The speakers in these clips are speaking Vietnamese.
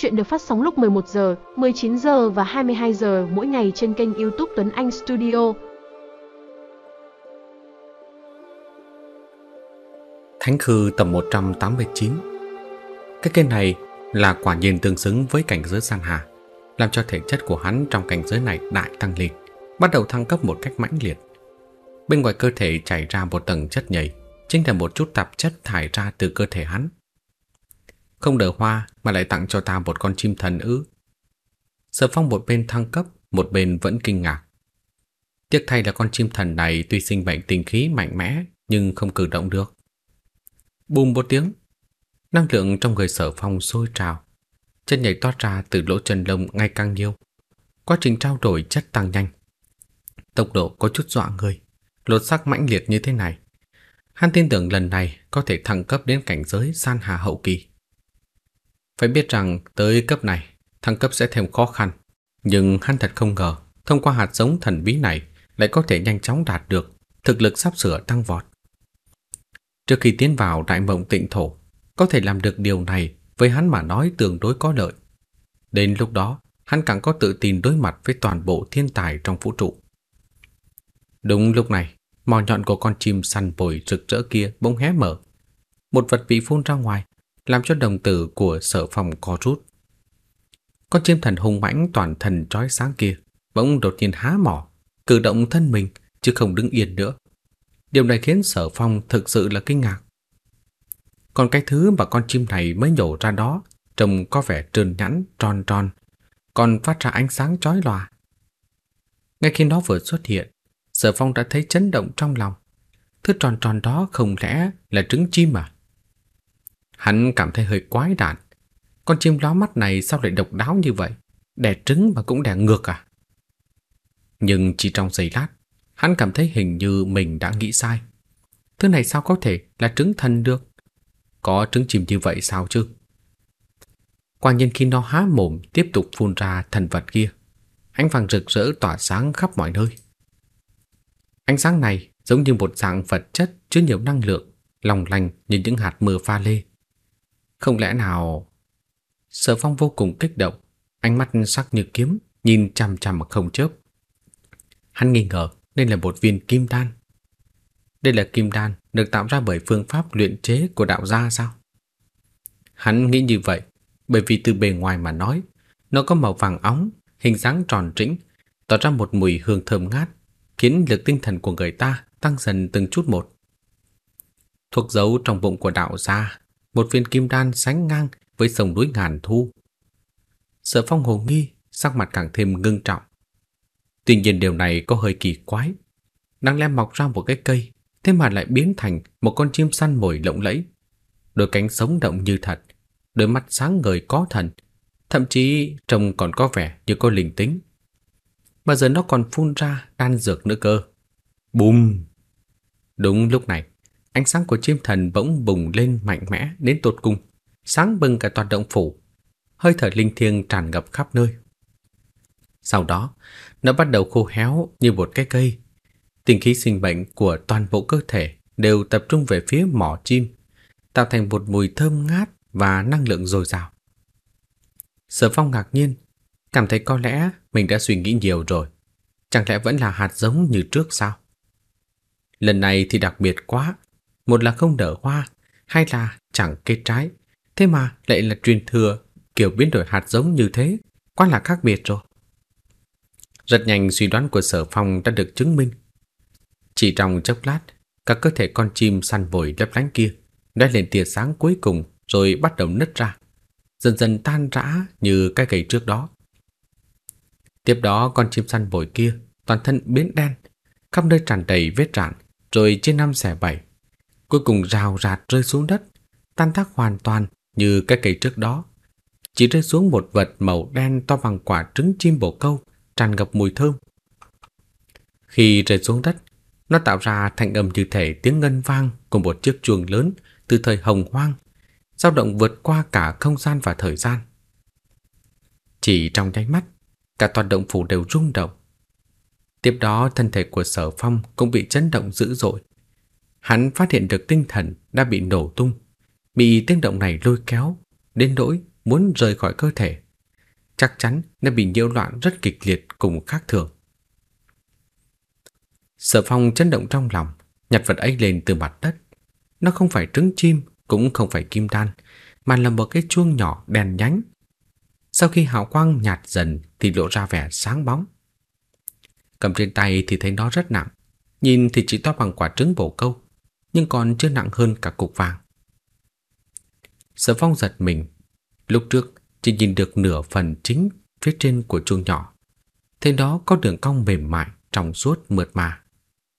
Chuyện được phát sóng lúc 11 giờ, 19 giờ và 22 giờ mỗi ngày trên kênh YouTube Tuấn Anh Studio. Thánh Khư tập 189 Cái kênh này là quả nhiên tương xứng với cảnh giới san hà, làm cho thể chất của hắn trong cảnh giới này đại tăng liệt, bắt đầu thăng cấp một cách mãnh liệt. Bên ngoài cơ thể chảy ra một tầng chất nhầy, chính là một chút tạp chất thải ra từ cơ thể hắn. Không đỡ hoa mà lại tặng cho ta một con chim thần ư. Sở phong một bên thăng cấp, một bên vẫn kinh ngạc. Tiếc thay là con chim thần này tuy sinh bệnh tinh khí mạnh mẽ nhưng không cử động được. Bùm một tiếng, năng lượng trong người sở phong sôi trào. Chân nhảy toát ra từ lỗ chân lông ngày càng nhiều. Quá trình trao đổi chất tăng nhanh. Tốc độ có chút dọa người, lột sắc mãnh liệt như thế này. Hắn tin tưởng lần này có thể thăng cấp đến cảnh giới san hà hậu kỳ. Phải biết rằng tới cấp này, thăng cấp sẽ thêm khó khăn. Nhưng hắn thật không ngờ, thông qua hạt giống thần bí này lại có thể nhanh chóng đạt được thực lực sắp sửa tăng vọt. Trước khi tiến vào đại mộng tịnh thổ, có thể làm được điều này với hắn mà nói tương đối có lợi. Đến lúc đó, hắn càng có tự tin đối mặt với toàn bộ thiên tài trong vũ trụ. Đúng lúc này, mò nhọn của con chim săn bồi rực rỡ kia bỗng hé mở. Một vật bị phun ra ngoài, làm cho đồng tử của sở phòng co rút. Con chim thần hung mãnh toàn thần trói sáng kia bỗng đột nhiên há mỏ, cử động thân mình chứ không đứng yên nữa. Điều này khiến sở phong thực sự là kinh ngạc. Còn cái thứ mà con chim này mới nhổ ra đó trông có vẻ trơn nhẵn, tròn tròn, còn phát ra ánh sáng chói lòa. Ngay khi nó vừa xuất hiện, sở phong đã thấy chấn động trong lòng. Thứ tròn tròn đó không lẽ là trứng chim à? Hắn cảm thấy hơi quái đản. Con chim ló mắt này sao lại độc đáo như vậy? Đẻ trứng mà cũng đẻ ngược à? Nhưng chỉ trong giây lát, hắn cảm thấy hình như mình đã nghĩ sai. Thứ này sao có thể là trứng thần được? Có trứng chim như vậy sao chứ? Quả nhiên khi nó há mồm tiếp tục phun ra thần vật kia, ánh vàng rực rỡ tỏa sáng khắp mọi nơi. Ánh sáng này giống như một dạng vật chất chứa nhiều năng lượng, lòng lành như những hạt mưa pha lê. Không lẽ nào... Sở phong vô cùng kích động, ánh mắt sắc như kiếm, nhìn chằm chằm mà không chớp. Hắn nghi ngờ đây là một viên kim đan. Đây là kim đan được tạo ra bởi phương pháp luyện chế của đạo gia sao? Hắn nghĩ như vậy, bởi vì từ bề ngoài mà nói, nó có màu vàng óng, hình dáng tròn trĩnh, tỏ ra một mùi hương thơm ngát, khiến lực tinh thần của người ta tăng dần từng chút một. Thuộc dấu trong bụng của đạo gia một viên kim đan sánh ngang với sông núi ngàn thu. Sở phong hồ nghi, sắc mặt càng thêm ngưng trọng. Tuy nhiên điều này có hơi kỳ quái. Đang lem mọc ra một cái cây, thế mà lại biến thành một con chim săn mồi lộng lẫy. Đôi cánh sống động như thật, đôi mắt sáng ngời có thần, thậm chí trông còn có vẻ như có linh tính. Mà giờ nó còn phun ra đan dược nữa cơ. Bùm! Đúng lúc này, Ánh sáng của chim thần bỗng bùng lên mạnh mẽ đến tột cùng, sáng bừng cả toàn động phủ. Hơi thở linh thiêng tràn ngập khắp nơi. Sau đó, nó bắt đầu khô héo như một cái cây. Tình khí sinh bệnh của toàn bộ cơ thể đều tập trung về phía mỏ chim, tạo thành một mùi thơm ngát và năng lượng dồi dào. Sở Phong ngạc nhiên, cảm thấy có lẽ mình đã suy nghĩ nhiều rồi. Chẳng lẽ vẫn là hạt giống như trước sao? Lần này thì đặc biệt quá, một là không nở hoa, hai là chẳng kết trái. Thế mà lại là truyền thừa kiểu biến đổi hạt giống như thế, quá là khác biệt rồi. Rất nhanh suy đoán của sở phong đã được chứng minh. Chỉ trong chốc lát, các cơ thể con chim săn vội lấp lánh kia đã lên tia sáng cuối cùng rồi bắt đầu nứt ra, dần dần tan rã như cái gầy trước đó. Tiếp đó con chim săn vội kia toàn thân biến đen, khắp nơi tràn đầy vết rạn, rồi trên năm xẻ bảy cuối cùng rào rạt rơi xuống đất, tan tác hoàn toàn như cái cây trước đó. Chỉ rơi xuống một vật màu đen to bằng quả trứng chim bồ câu, tràn ngập mùi thơm. Khi rơi xuống đất, nó tạo ra thành âm như thể tiếng ngân vang của một chiếc chuông lớn từ thời hồng hoang, dao động vượt qua cả không gian và thời gian. Chỉ trong nháy mắt, cả toàn động phủ đều rung động. Tiếp đó thân thể của sở phong cũng bị chấn động dữ dội. Hắn phát hiện được tinh thần đã bị nổ tung, bị tiếng động này lôi kéo, đến nỗi muốn rời khỏi cơ thể. Chắc chắn nó bị nhiễu loạn rất kịch liệt cùng khác thường. Sở phong chấn động trong lòng, nhặt vật ấy lên từ mặt đất. Nó không phải trứng chim, cũng không phải kim đan, mà là một cái chuông nhỏ đèn nhánh. Sau khi hào quang nhạt dần thì lộ ra vẻ sáng bóng. Cầm trên tay thì thấy nó rất nặng, nhìn thì chỉ to bằng quả trứng bổ câu, nhưng còn chưa nặng hơn cả cục vàng. Sở phong giật mình, lúc trước chỉ nhìn được nửa phần chính phía trên của chuông nhỏ. Thế đó có đường cong mềm mại, trong suốt mượt mà.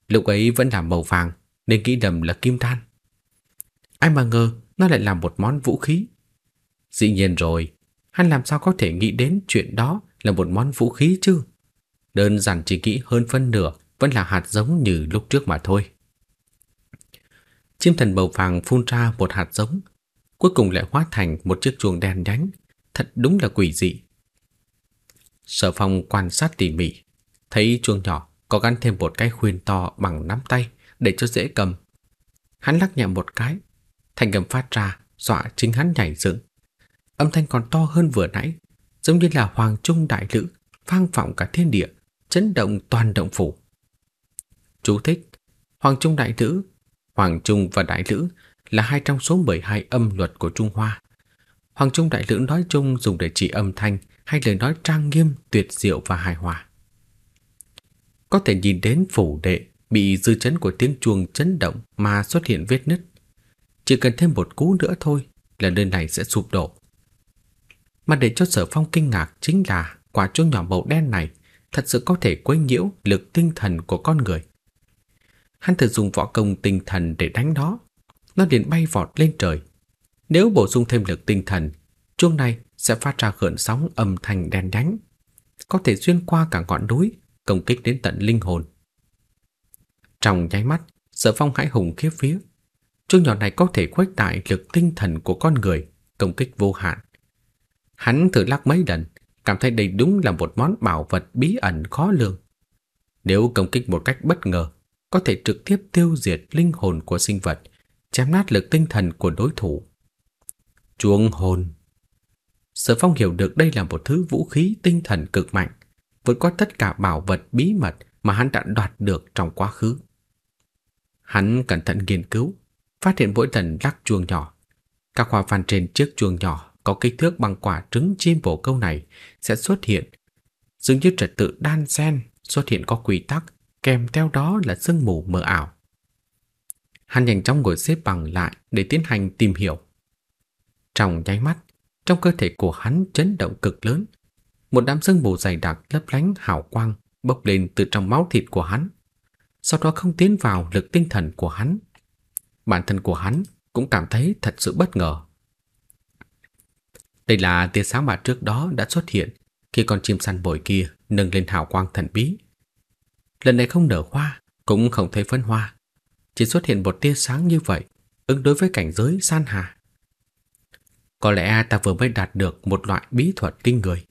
Lúc ấy vẫn là màu vàng nên nghĩ đầm là kim than. Ai mà ngờ nó lại là một món vũ khí. Dĩ nhiên rồi, hắn làm sao có thể nghĩ đến chuyện đó là một món vũ khí chứ? Đơn giản chỉ nghĩ hơn phân nửa vẫn là hạt giống như lúc trước mà thôi. Chim thần màu vàng phun ra một hạt giống, cuối cùng lại hóa thành một chiếc chuông đen nhánh, thật đúng là quỷ dị. Sở Phong quan sát tỉ mỉ, thấy chuông nhỏ có gắn thêm một cái khuyên to bằng nắm tay để cho dễ cầm. Hắn lắc nhẹ một cái, thành cầm phát ra, dọa chính hắn nhảy dựng. Âm thanh còn to hơn vừa nãy, giống như là hoàng trung đại lữ, vang vọng cả thiên địa, chấn động toàn động phủ. Chú thích: Hoàng trung đại lữ, hoàng trung và đại lữ là hai trong số 12 âm luật của Trung Hoa. Hoàng trung đại lữ nói chung dùng để chỉ âm thanh hay lời nói trang nghiêm, tuyệt diệu và hài hòa. Có thể nhìn đến phủ đệ bị dư chấn của tiếng chuông chấn động mà xuất hiện vết nứt. Chỉ cần thêm một cú nữa thôi là nơi này sẽ sụp đổ. Mà để cho sở phong kinh ngạc chính là quả chuông nhỏ màu đen này thật sự có thể quấy nhiễu lực tinh thần của con người. Hắn thử dùng võ công tinh thần để đánh nó, nó liền bay vọt lên trời. Nếu bổ sung thêm lực tinh thần, chuông này sẽ phát ra gợn sóng âm thanh đen nhánh, có thể xuyên qua cả ngọn núi, công kích đến tận linh hồn. Trong nháy mắt, Sở Phong hãi hùng khiếp phía. Chuông nhỏ này có thể khuếch đại lực tinh thần của con người, công kích vô hạn. Hắn thử lắc mấy lần, cảm thấy đây đúng là một món bảo vật bí ẩn khó lường. Nếu công kích một cách bất ngờ, có thể trực tiếp tiêu diệt linh hồn của sinh vật, chém nát lực tinh thần của đối thủ. Chuông hồn Sở Phong hiểu được đây là một thứ vũ khí tinh thần cực mạnh, vượt qua tất cả bảo vật bí mật mà hắn đã đoạt được trong quá khứ. Hắn cẩn thận nghiên cứu, phát hiện mỗi lần lắc chuông nhỏ, các hoa văn trên chiếc chuông nhỏ có kích thước bằng quả trứng chim bổ câu này sẽ xuất hiện, dường như trật tự đan xen xuất hiện có quy tắc, kèm theo đó là sương mù mờ ảo. Hắn nhanh chóng ngồi xếp bằng lại để tiến hành tìm hiểu. Trong nháy mắt, trong cơ thể của hắn chấn động cực lớn, một đám sương mù dày đặc lấp lánh hào quang bốc lên từ trong máu thịt của hắn, sau đó không tiến vào lực tinh thần của hắn. Bản thân của hắn cũng cảm thấy thật sự bất ngờ. Đây là tia sáng mà trước đó đã xuất hiện khi con chim săn bồi kia nâng lên hào quang thần bí. Lần này không nở hoa, cũng không thấy phấn hoa, chỉ xuất hiện một tia sáng như vậy, ứng đối với cảnh giới san hà. Có lẽ ta vừa mới đạt được một loại bí thuật kinh người.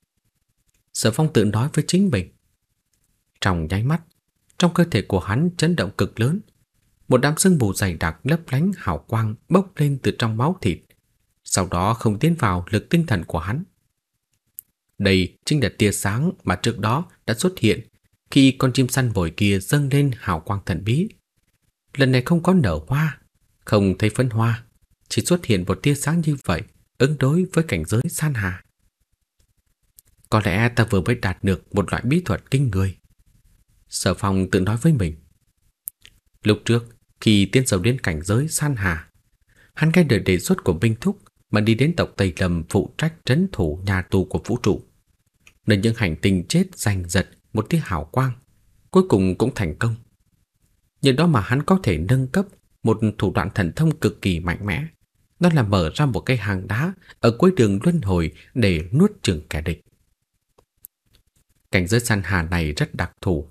Sở Phong tự nói với chính mình. Trong nháy mắt, trong cơ thể của hắn chấn động cực lớn. Một đám sương mù dày đặc lấp lánh hào quang bốc lên từ trong máu thịt, sau đó không tiến vào lực tinh thần của hắn. Đây chính là tia sáng mà trước đó đã xuất hiện khi con chim săn bồi kia dâng lên hào quang thần bí. Lần này không có nở hoa, không thấy phấn hoa, chỉ xuất hiện một tia sáng như vậy ứng đối với cảnh giới san hà. Có lẽ ta vừa mới đạt được một loại bí thuật kinh người. Sở Phong tự nói với mình. Lúc trước, khi tiến sâu đến cảnh giới san hà, hắn nghe lời đề xuất của Minh Thúc mà đi đến tộc Tây Lâm phụ trách trấn thủ nhà tù của vũ trụ. Nơi những hành tinh chết giành giật một tia hào quang, cuối cùng cũng thành công. Nhờ đó mà hắn có thể nâng cấp một thủ đoạn thần thông cực kỳ mạnh mẽ. Đó là mở ra một cái hang đá ở cuối đường luân hồi để nuốt chửng kẻ địch. Cảnh giới san hà này rất đặc thù.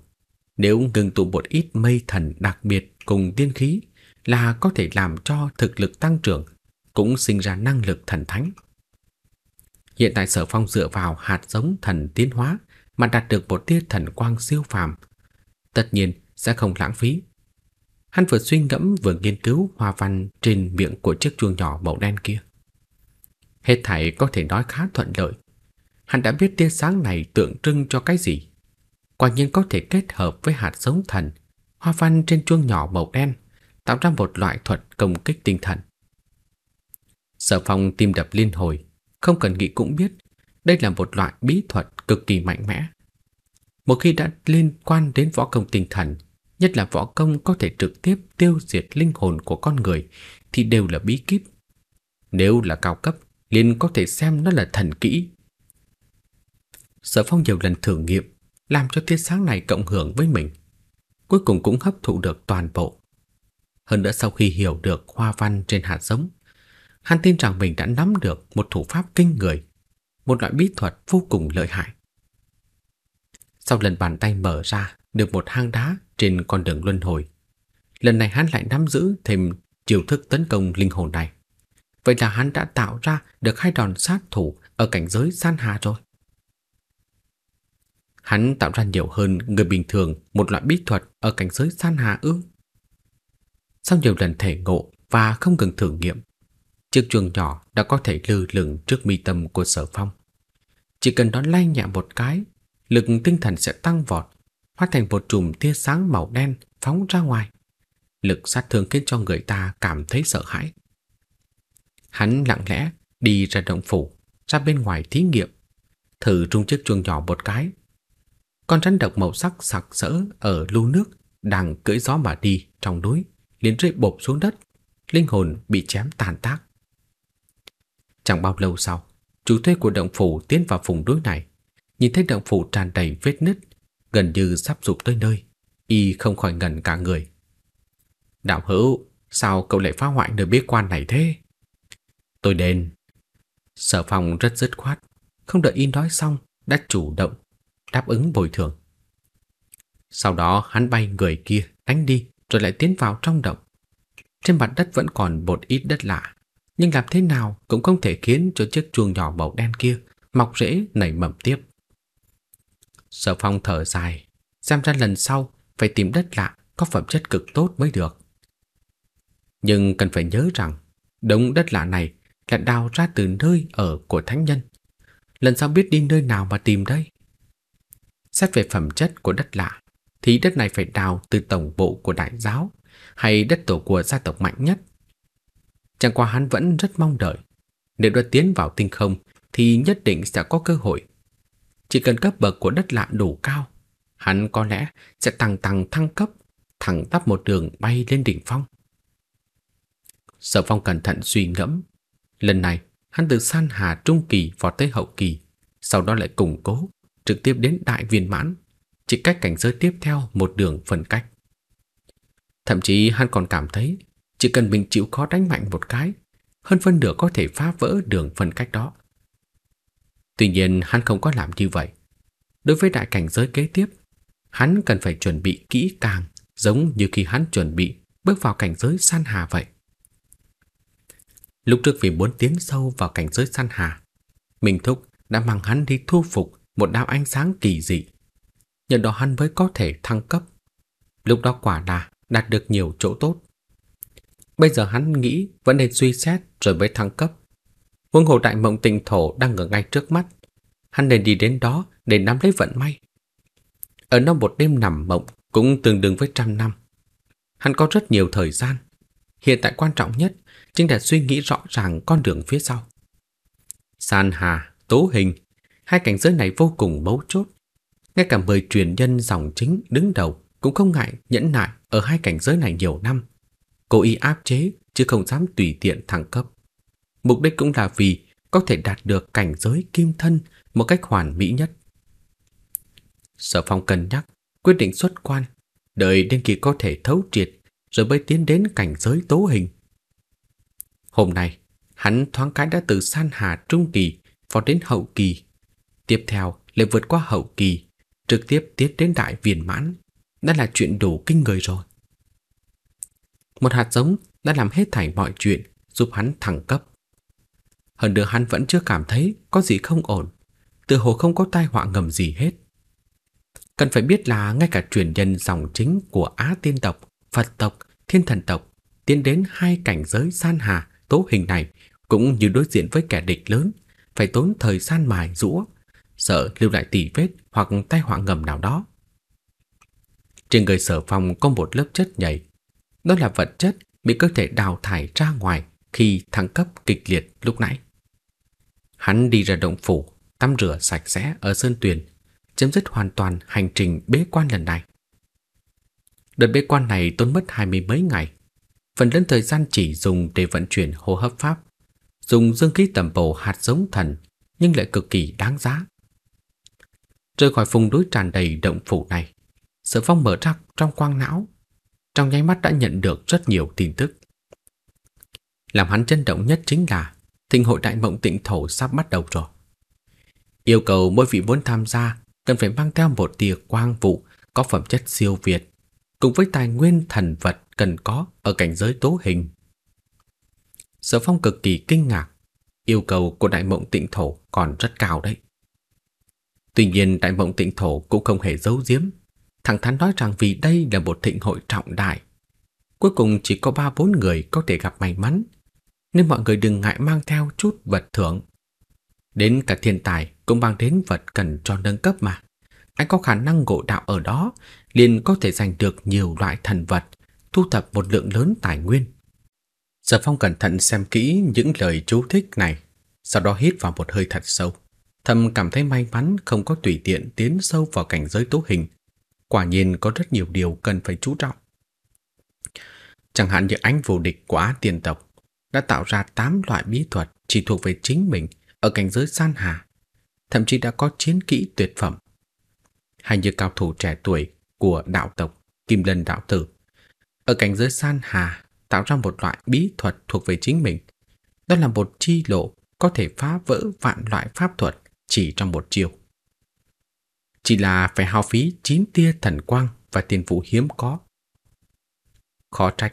Nếu ngừng tụ một ít mây thần đặc biệt cùng tiên khí là có thể làm cho thực lực tăng trưởng, cũng sinh ra năng lực thần thánh. Hiện tại Sở Phong dựa vào hạt giống thần tiến hóa mà đạt được một tia thần quang siêu phàm, tất nhiên sẽ không lãng phí. Hắn vừa suy ngẫm vừa nghiên cứu hoa văn trên miệng của chiếc chuông nhỏ màu đen kia. Hết thảy có thể nói khá thuận lợi. Hắn đã biết tia sáng này tượng trưng cho cái gì. Quả nhiên có thể kết hợp với hạt giống thần, hoa văn trên chuông nhỏ màu đen, tạo ra một loại thuật công kích tinh thần. Sở phong tim đập liên hồi, không cần nghĩ cũng biết đây là một loại bí thuật cực kỳ mạnh mẽ. Một khi đã liên quan đến võ công tinh thần, nhất là võ công có thể trực tiếp tiêu diệt linh hồn của con người thì đều là bí kíp. Nếu là cao cấp, liền có thể xem nó là thần kỹ. Sở Phong nhiều lần thử nghiệm, làm cho tia sáng này cộng hưởng với mình. Cuối cùng cũng hấp thụ được toàn bộ. Hơn nữa sau khi hiểu được hoa văn trên hạt giống, hắn tin rằng mình đã nắm được một thủ pháp kinh người, một loại bí thuật vô cùng lợi hại. Sau lần bàn tay mở ra được một hang đá trên con đường luân hồi, lần này hắn lại nắm giữ thêm chiêu thức tấn công linh hồn này. Vậy là hắn đã tạo ra được hai đòn sát thủ ở cảnh giới san hà rồi. Hắn tạo ra nhiều hơn người bình thường một loại bí thuật ở cảnh giới san hà ư. Sau nhiều lần thể ngộ và không ngừng thử nghiệm, chiếc chuông nhỏ đã có thể lơ lửng trước mi tâm của sở phong. Chỉ cần đón lay nhẹ một cái, lực tinh thần sẽ tăng vọt, hóa thành một chùm tia sáng màu đen phóng ra ngoài. Lực sát thương khiến cho người ta cảm thấy sợ hãi. Hắn lặng lẽ đi ra động phủ, ra bên ngoài thí nghiệm, thử trung chiếc chuông nhỏ một cái. Con rắn độc màu sắc sặc sỡ ở lưu nước đang cưỡi gió mà đi trong núi, liền rơi bộp xuống đất, linh hồn bị chém tàn tác. Chẳng bao lâu sau, chủ thuê của động phủ tiến vào vùng núi này, nhìn thấy động phủ tràn đầy vết nứt, gần như sắp sụp tới nơi, y không khỏi ngẩn cả người. Đạo hữu, sao cậu lại phá hoại nơi bế quan này thế? Tôi đền. Sở phòng rất dứt khoát, không đợi y nói xong, đã chủ động, đáp ứng bồi thường. Sau đó hắn bay người kia, đánh đi, rồi lại tiến vào trong động. Trên mặt đất vẫn còn một ít đất lạ, nhưng làm thế nào cũng không thể khiến cho chiếc chuông nhỏ màu đen kia mọc rễ nảy mầm tiếp. Sở phong thở dài, xem ra lần sau phải tìm đất lạ có phẩm chất cực tốt mới được. Nhưng cần phải nhớ rằng, đống đất lạ này là đào ra từ nơi ở của thánh nhân. Lần sau biết đi nơi nào mà tìm đây? Xét về phẩm chất của đất lạ, thì đất này phải đào từ tổng bộ của đại giáo hay đất tổ của gia tộc mạnh nhất. Chẳng qua hắn vẫn rất mong đợi. Nếu đã tiến vào tinh không thì nhất định sẽ có cơ hội. Chỉ cần cấp bậc của đất lạ đủ cao, hắn có lẽ sẽ tăng tăng thăng cấp, thẳng tắp một đường bay lên đỉnh phong. Sở Phong cẩn thận suy ngẫm, Lần này, hắn từ san hà trung kỳ vọt tới hậu kỳ, sau đó lại củng cố, trực tiếp đến đại viên mãn, chỉ cách cảnh giới tiếp theo một đường phân cách. Thậm chí hắn còn cảm thấy chỉ cần mình chịu khó đánh mạnh một cái, hơn phân nửa có thể phá vỡ đường phân cách đó. Tuy nhiên hắn không có làm như vậy. Đối với đại cảnh giới kế tiếp, hắn cần phải chuẩn bị kỹ càng, giống như khi hắn chuẩn bị bước vào cảnh giới san hà vậy. Lúc trước vì muốn tiến sâu vào cảnh giới san hà, Minh Thúc đã mang hắn đi thu phục một đạo ánh sáng kỳ dị. Nhờ đó hắn mới có thể thăng cấp. Lúc đó quả là đạt được nhiều chỗ tốt. Bây giờ hắn nghĩ vẫn nên suy xét rồi mới thăng cấp. Huống hồ đại mộng tình thổ đang ở ngay trước mắt. Hắn nên đi đến đó để nắm lấy vận may. Ở nó một đêm nằm mộng cũng tương đương với trăm năm. Hắn có rất nhiều thời gian. Hiện tại quan trọng nhất chính là suy nghĩ rõ ràng con đường phía sau. San Hà, Tố Hình, hai cảnh giới này vô cùng mấu chốt. Ngay cả mười truyền nhân dòng chính đứng đầu cũng không ngại nhẫn nại ở hai cảnh giới này nhiều năm. Cố ý áp chế chứ không dám tùy tiện thăng cấp. Mục đích cũng là vì có thể đạt được cảnh giới kim thân một cách hoàn mỹ nhất. Sở phong cân nhắc, quyết định xuất quan, đợi đến khi có thể thấu triệt rồi mới tiến đến cảnh giới tố hình. Hôm nay, hắn thoáng cái đã từ san hà trung kỳ vào đến hậu kỳ. Tiếp theo lại vượt qua hậu kỳ, trực tiếp tiến đến đại viên mãn. Đã là chuyện đủ kinh người rồi. Một hạt giống đã làm hết thảy mọi chuyện giúp hắn thẳng cấp. Hơn nữa hắn vẫn chưa cảm thấy có gì không ổn, từ hồ không có tai họa ngầm gì hết. Cần phải biết là ngay cả truyền nhân dòng chính của Á tiên tộc, Phật tộc, Thiên thần tộc tiến đến hai cảnh giới san hà tố hình này cũng như đối diện với kẻ địch lớn, phải tốn thời gian mài rũa, sợ lưu lại tỉ vết hoặc tai họa ngầm nào đó. Trên người sở phong có một lớp chất nhầy. Đó là vật chất bị cơ thể đào thải ra ngoài khi thăng cấp kịch liệt lúc nãy. Hắn đi ra động phủ, tắm rửa sạch sẽ ở sơn tuyền, chấm dứt hoàn toàn hành trình bế quan lần này. Đợt bế quan này tốn mất hai mươi mấy ngày, phần lớn thời gian chỉ dùng để vận chuyển hô hấp pháp, dùng dương khí tầm bổ hạt giống thần nhưng lại cực kỳ đáng giá. Rời khỏi vùng núi tràn đầy động phủ này, Sở Phong mở ra trong quang não, trong nháy mắt đã nhận được rất nhiều tin tức. Làm hắn chấn động nhất chính là thịnh hội đại mộng tịnh thổ sắp bắt đầu rồi. Yêu cầu mỗi vị muốn tham gia cần phải mang theo một tia quang vụ có phẩm chất siêu việt, cùng với tài nguyên thần vật cần có ở cảnh giới tố hình. Sở Phong cực kỳ kinh ngạc, yêu cầu của đại mộng tịnh thổ còn rất cao đấy. Tuy nhiên đại mộng tịnh thổ cũng không hề giấu giếm, thẳng thắn nói rằng vì đây là một thịnh hội trọng đại. Cuối cùng chỉ có ba bốn người có thể gặp may mắn, nên mọi người đừng ngại mang theo chút vật thưởng. Đến cả thiên tài cũng mang đến vật cần cho nâng cấp mà. Anh có khả năng ngộ đạo ở đó, liền có thể giành được nhiều loại thần vật, thu thập một lượng lớn tài nguyên. Sở Phong cẩn thận xem kỹ những lời chú thích này, sau đó hít vào một hơi thật sâu. Thầm cảm thấy may mắn không có tùy tiện tiến sâu vào cảnh giới tố hình. Quả nhiên có rất nhiều điều cần phải chú trọng. Chẳng hạn như ánh vô địch của Á tiền tộc đã tạo ra 8 loại bí thuật chỉ thuộc về chính mình ở cảnh giới san hà, thậm chí đã có chiến kỹ tuyệt phẩm. Hay như cao thủ trẻ tuổi của đạo tộc Kim Lân Đạo Tử, ở cảnh giới san hà tạo ra một loại bí thuật thuộc về chính mình. Đó là một chi lộ có thể phá vỡ vạn loại pháp thuật chỉ trong một chiều. Chỉ là phải hao phí chín tia thần quang và tiền vụ hiếm có. Khó trách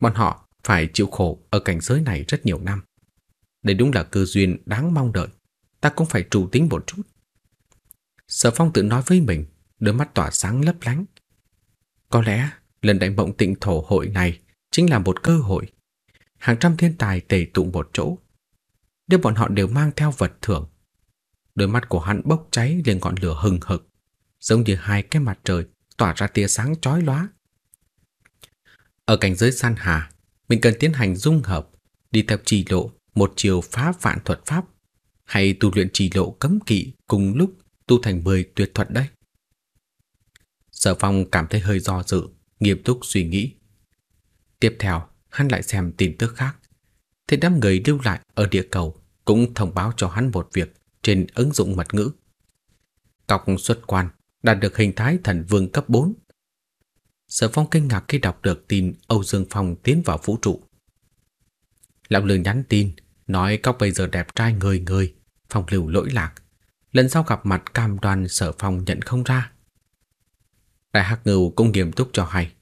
bọn họ phải chịu khổ ở cảnh giới này rất nhiều năm. Đây đúng là cơ duyên đáng mong đợi. Ta cũng phải trụ tính một chút. Sở Phong tự nói với mình, đôi mắt tỏa sáng lấp lánh. Có lẽ lần đại mộng tịnh thổ hội này chính là một cơ hội. Hàng trăm thiên tài tề tụ một chỗ. Nếu bọn họ đều mang theo vật thưởng, đôi mắt của hắn bốc cháy lên ngọn lửa hừng hực, giống như hai cái mặt trời tỏa ra tia sáng chói lóa. Ở cảnh giới san hà, mình cần tiến hành dung hợp, đi theo chỉ lộ một chiều phá vạn thuật pháp, hay tu luyện chỉ lộ cấm kỵ cùng lúc tu thành 10 tuyệt thuật đây. Sở Phong cảm thấy hơi do dự, nghiêm túc suy nghĩ. Tiếp theo, hắn lại xem tin tức khác. Thế đám người lưu lại ở địa cầu cũng thông báo cho hắn một việc trên ứng dụng mật ngữ. Cọc xuất quan đạt được hình thái thần vương cấp 4. Sở Phong kinh ngạc khi đọc được tin Âu Dương Phong tiến vào vũ trụ. Lão Lương nhắn tin, nói cóc bây giờ đẹp trai người người, phong lưu lỗi lạc. Lần sau gặp mặt cam đoan Sở Phong nhận không ra. Đại Hắc Ngưu cũng nghiêm túc cho hay.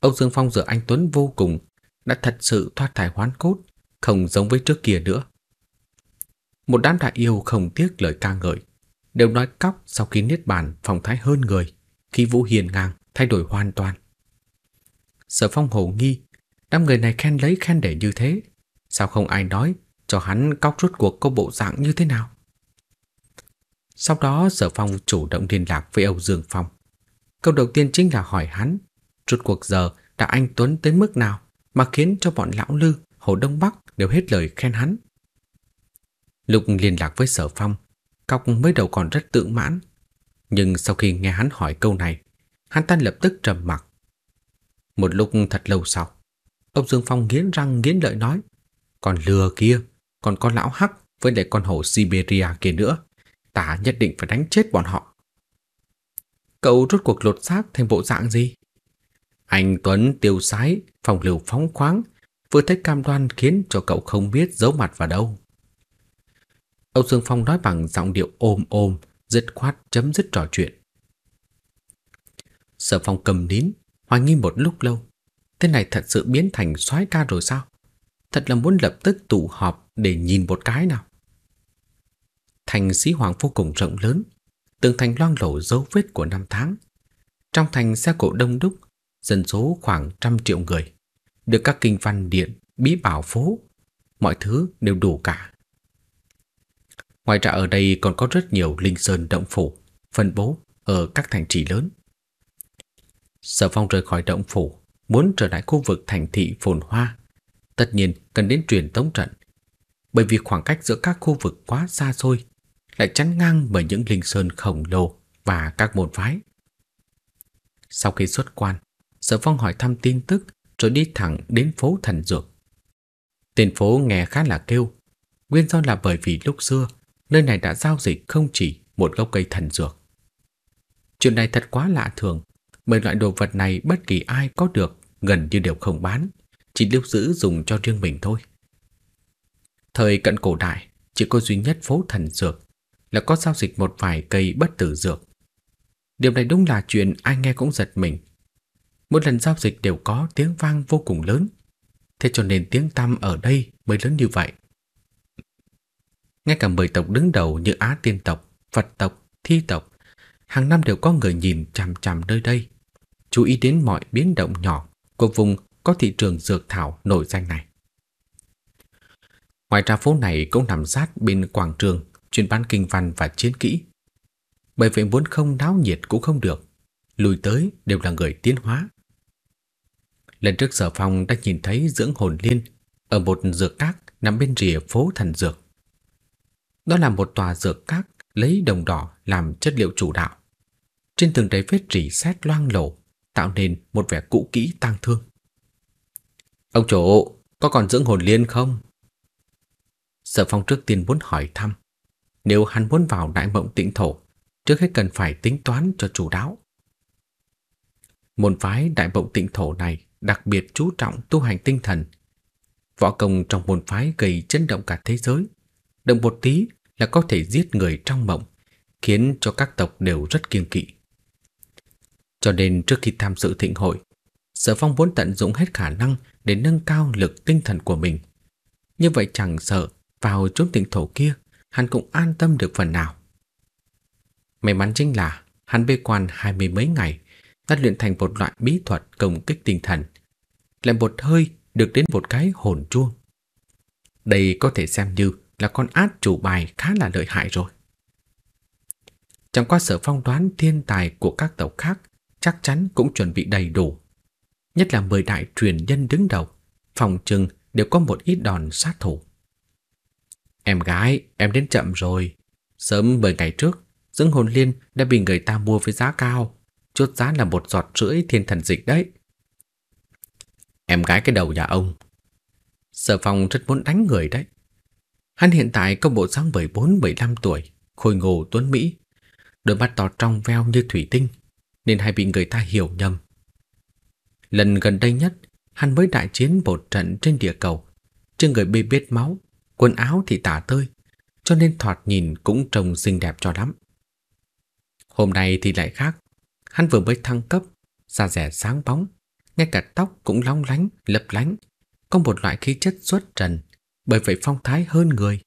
Âu Dương Phong giờ anh Tuấn vô cùng, đã thật sự thoát thải hoán cốt, không giống với trước kia nữa. Một đám đại yêu không tiếc lời ca ngợi, đều nói cóc sau khi niết bàn phong thái hơn người, khi Vũ Hiền ngang thay đổi hoàn toàn. Sở Phong hồ nghi, đám người này khen lấy khen để như thế, sao không ai nói cho hắn cóc rút cuộc có bộ dạng như thế nào? Sau đó Sở Phong chủ động liên lạc với Âu Dương Phong. Câu đầu tiên chính là hỏi hắn, rút cuộc giờ đã anh Tuấn tới mức nào mà khiến cho bọn lão lư, Hồ Đông Bắc đều hết lời khen hắn. Lúc liên lạc với Sở Phong, Cọc mới đầu còn rất tự mãn, nhưng sau khi nghe hắn hỏi câu này, hắn ta lập tức trầm mặc. Một lúc thật lâu sau, ông Dương Phong nghiến răng nghiến lợi nói, còn lừa kia, còn con lão hắc với lại con hổ Siberia kia nữa, ta nhất định phải đánh chết bọn họ. Cậu rốt cuộc lột xác thành bộ dạng gì? Anh Tuấn tiêu sái, phòng lưu phóng khoáng, vừa thấy cam đoan khiến cho cậu không biết giấu mặt vào đâu. Âu Dương Phong nói bằng giọng điệu ôm ôm, dứt khoát chấm dứt trò chuyện. Sở Phong cầm nín, hoài nghi một lúc lâu. Thế này thật sự biến thành soái ca rồi sao? Thật là muốn lập tức tụ họp để nhìn một cái nào. Thành sĩ hoàng vô cùng rộng lớn, tường thành loang lổ dấu vết của năm tháng. Trong thành xe cộ đông đúc, dân số khoảng trăm triệu người, được các kinh văn điện, bí bảo phố, mọi thứ đều đủ cả. Ngoài ra ở đây còn có rất nhiều linh sơn động phủ, phân bố ở các thành trì lớn. Sở Phong rời khỏi động phủ, muốn trở lại khu vực thành thị phồn hoa, tất nhiên cần đến truyền tống trận. Bởi vì khoảng cách giữa các khu vực quá xa xôi, lại chắn ngang bởi những linh sơn khổng lồ và các môn phái. Sau khi xuất quan, Sở Phong hỏi thăm tin tức rồi đi thẳng đến phố Thần Dược. Tên phố nghe khá là kêu, nguyên do là bởi vì lúc xưa nơi này đã giao dịch không chỉ một gốc cây thần dược. Chuyện này thật quá lạ thường, bởi loại đồ vật này bất kỳ ai có được gần như đều không bán, chỉ lưu giữ dùng cho riêng mình thôi. Thời cận cổ đại, chỉ có duy nhất phố thần dược là có giao dịch một vài cây bất tử dược. Điều này đúng là chuyện ai nghe cũng giật mình. Mỗi lần giao dịch đều có tiếng vang vô cùng lớn, thế cho nên tiếng tăm ở đây mới lớn như vậy. Ngay cả mười tộc đứng đầu như Á Tiên tộc, Phật tộc, Thi tộc, hàng năm đều có người nhìn chằm chằm nơi đây, chú ý đến mọi biến động nhỏ của vùng có thị trường dược thảo nổi danh này. Ngoài ra phố này cũng nằm sát bên quảng trường chuyên bán kinh văn và chiến kỹ. Bởi vậy muốn không náo nhiệt cũng không được, lùi tới đều là người tiến hóa. Lần trước Sở Phong đã nhìn thấy dưỡng hồn liên ở một dược các nằm bên rìa phố thần dược. Đó là một tòa dược các lấy đồng đỏ làm chất liệu chủ đạo. Trên tường đầy vết rỉ sét loang lổ, tạo nên một vẻ cũ kỹ tang thương. Ông chủ, có còn dưỡng hồn liên không? Sở Phong trước tiên muốn hỏi thăm. Nếu hắn muốn vào đại mộng tĩnh thổ, trước hết cần phải tính toán cho chủ đáo. Môn phái đại mộng tĩnh thổ này đặc biệt chú trọng tu hành tinh thần. Võ công trong môn phái gây chấn động cả thế giới. Động một tí là có thể giết người trong mộng, khiến cho các tộc đều rất kiêng kỵ. Cho nên trước khi tham dự thịnh hội, Sở Phong muốn tận dụng hết khả năng để nâng cao lực tinh thần của mình. Như vậy chẳng sợ vào chốn tỉnh thổ kia, hắn cũng an tâm được phần nào. May mắn chính là hắn bê quan hai mươi mấy ngày đã luyện thành một loại bí thuật công kích tinh thần, lại một hơi được đến một cái hồn chuông. Đây có thể xem như là con át chủ bài khá là lợi hại rồi. Chẳng qua sở phong đoán thiên tài của các tộc khác chắc chắn cũng chuẩn bị đầy đủ. Nhất là mười đại truyền nhân đứng đầu, phòng trừng đều có một ít đòn sát thủ. Em gái, em đến chậm rồi. Sớm 10 ngày trước, dưỡng hồn liên đã bị người ta mua với giá cao. Chốt giá là một giọt rưỡi thiên thần dịch đấy. Em gái cái đầu nhà ông. Sở phòng rất muốn đánh người đấy. Hắn hiện tại có bộ dáng 14-15 tuổi, khôi ngô tuấn Mỹ. Đôi mắt to trong veo như thủy tinh, nên hay bị người ta hiểu nhầm. Lần gần đây nhất, hắn mới đại chiến một trận trên địa cầu. Trên người bê bết máu, quần áo thì tả tơi, cho nên thoạt nhìn cũng trông xinh đẹp cho lắm. Hôm nay thì lại khác, hắn vừa mới thăng cấp, da rẻ sáng bóng, ngay cả tóc cũng long lánh, lấp lánh, có một loại khí chất xuất trần, bởi vậy phong thái hơn người.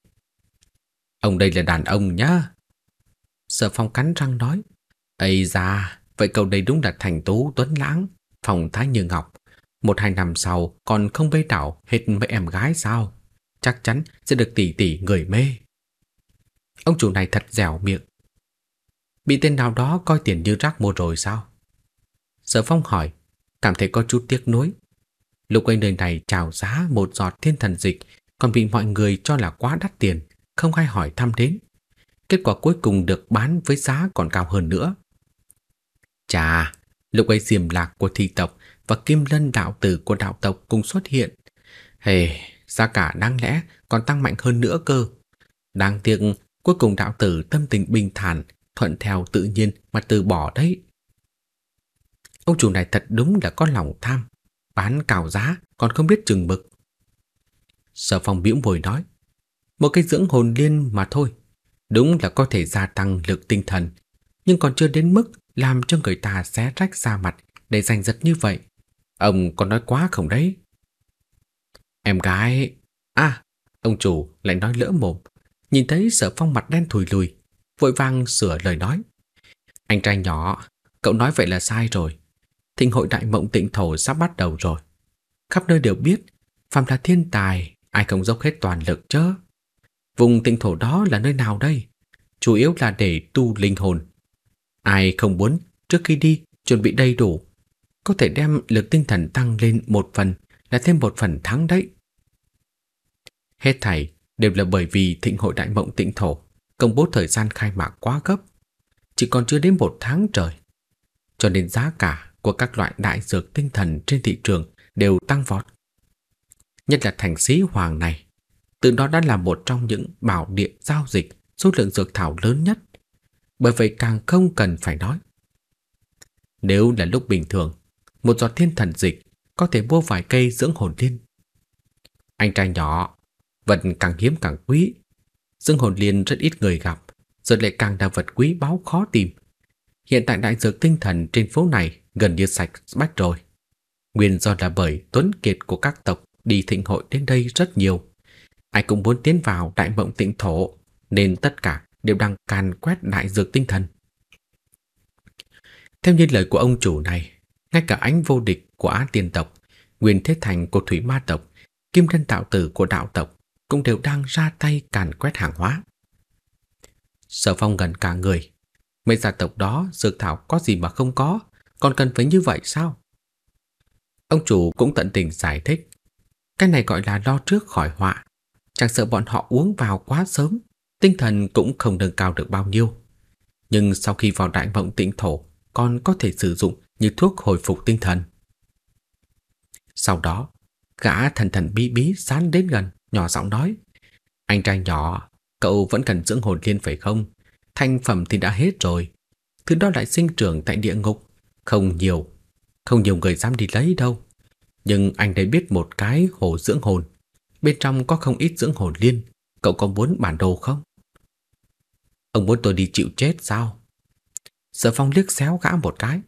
Ông đây là đàn ông nhá. Sở phong cắn răng nói, Ây da, vậy cậu đây đúng là thành tú tuấn lãng, phòng thái như ngọc. Một hai năm sau còn không bê đảo hết mấy em gái sao? chắc chắn sẽ được tỷ tỷ người mê. Ông chủ này thật dẻo miệng. Bị tên nào đó coi tiền như rác mua rồi sao? Sở Phong hỏi, cảm thấy có chút tiếc nuối. Lúc ấy nơi này chào giá một giọt thiên thần dịch còn bị mọi người cho là quá đắt tiền, không ai hỏi thăm đến. Kết quả cuối cùng được bán với giá còn cao hơn nữa. Chà, lúc ấy diềm lạc của thi tộc và kim lân đạo tử của đạo tộc cùng xuất hiện. Hề, giá cả đáng lẽ còn tăng mạnh hơn nữa cơ. Đáng tiếc, cuối cùng đạo tử tâm tình bình thản, thuận theo tự nhiên mà từ bỏ đấy. Ông chủ này thật đúng là có lòng tham, bán cào giá còn không biết chừng mực. Sở phòng bĩu môi nói, một cái dưỡng hồn liên mà thôi, đúng là có thể gia tăng lực tinh thần, nhưng còn chưa đến mức làm cho người ta xé rách da mặt để giành giật như vậy. Ông có nói quá không đấy? Em gái... À, ông chủ lại nói lỡ mồm. Nhìn thấy sở phong mặt đen thùi lùi, vội vàng sửa lời nói. Anh trai nhỏ, cậu nói vậy là sai rồi. Thịnh hội đại mộng tịnh thổ sắp bắt đầu rồi. Khắp nơi đều biết, phàm là thiên tài ai không dốc hết toàn lực chứ? Vùng tịnh thổ đó là nơi nào đây? Chủ yếu là để tu linh hồn. Ai không muốn trước khi đi chuẩn bị đầy đủ, có thể đem lực tinh thần tăng lên một phần là thêm một phần thắng đấy. Hết thảy đều là bởi vì thịnh hội đại mộng tịnh thổ công bố thời gian khai mạc quá gấp, chỉ còn chưa đến một tháng trời. Cho nên giá cả của các loại đại dược tinh thần trên thị trường đều tăng vọt. Nhất là thành sĩ hoàng này, từ đó đã là một trong những bảo địa giao dịch số lượng dược thảo lớn nhất. Bởi vậy càng không cần phải nói. Nếu là lúc bình thường, một giọt thiên thần dịch có thể mua vài cây dưỡng hồn liên. Anh trai nhỏ, vật càng hiếm càng quý. Dưỡng hồn liên rất ít người gặp, giờ lại càng là vật quý báu khó tìm. Hiện tại đại dược tinh thần trên phố này gần như sạch bách rồi. Nguyên do là bởi tuấn kiệt của các tộc đi thịnh hội đến đây rất nhiều. Ai cũng muốn tiến vào đại mộng tịnh thổ, nên tất cả đều đang càn quét đại dược tinh thần. Theo như lời của ông chủ này, ngay cả ánh vô địch của Á Tiên tộc, Nguyên Thế Thành của Thủy Ma tộc, Kim Thân Tạo Tử của Đạo tộc cũng đều đang ra tay càn quét hàng hóa. Sở Phong gần cả người, mấy gia tộc đó dược thảo có gì mà không có, còn cần phải như vậy sao? Ông chủ cũng tận tình giải thích, cái này gọi là lo trước khỏi họa, chẳng sợ bọn họ uống vào quá sớm, tinh thần cũng không nâng cao được bao nhiêu. Nhưng sau khi vào đại mộng tịnh thổ, còn có thể sử dụng như thuốc hồi phục tinh thần. Sau đó, gã thần thần bí bí sán đến gần, nhỏ giọng nói: "Anh trai nhỏ, cậu vẫn cần dưỡng hồn liên phải không? Thanh phẩm thì đã hết rồi, thứ đó lại sinh trưởng tại địa ngục, không nhiều, không nhiều người dám đi lấy đâu. Nhưng anh đã biết một cái hồ dưỡng hồn, bên trong có không ít dưỡng hồn liên, cậu có muốn bản đồ không?" Ông muốn tôi đi chịu chết sao? Sở Phong liếc xéo gã một cái.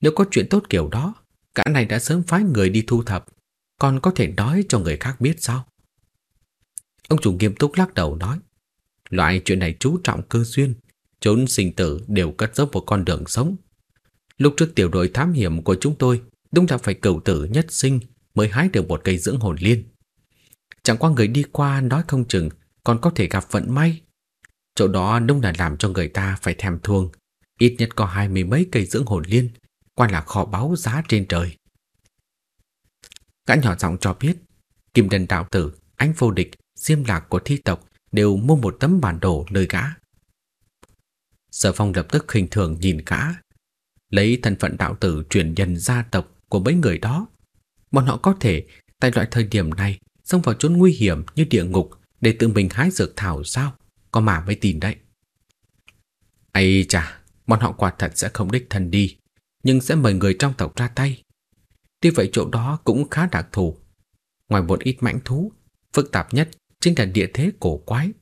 Nếu có chuyện tốt kiểu đó, gã này đã sớm phái người đi thu thập, còn có thể nói cho người khác biết sao? Ông chủ nghiêm túc lắc đầu nói, loại chuyện này chú trọng cơ duyên, trốn sinh tử đều cất giấu một con đường sống. Lúc trước tiểu đội thám hiểm của chúng tôi đúng là phải cầu tử nhất sinh mới hái được một cây dưỡng hồn liên. Chẳng qua người đi qua nói không chừng còn có thể gặp vận may. Chỗ đó đúng là làm cho người ta phải thèm thuồng. Ít nhất có hai mươi mấy cây dưỡng hồn liên, quan là kho báu giá trên trời. Gã nhỏ giọng cho biết, Kim Đần Đạo Tử, anh Vô Địch, Diêm Lạc của thi tộc đều mua một tấm bản đồ nơi gã. Sở Phong lập tức khinh thường nhìn gã, lấy thân phận đạo tử truyền nhân gia tộc của mấy người đó. Bọn họ có thể tại loại thời điểm này xông vào chốn nguy hiểm như địa ngục để tự mình hái dược thảo sao? Có mà mới tin đấy. Ây chà, bọn họ quả thật sẽ không đích thân đi, nhưng sẽ mời người trong tộc ra tay. Tuy vậy chỗ đó cũng khá đặc thù. Ngoài một ít mãnh thú, phức tạp nhất chính là địa thế cổ quái.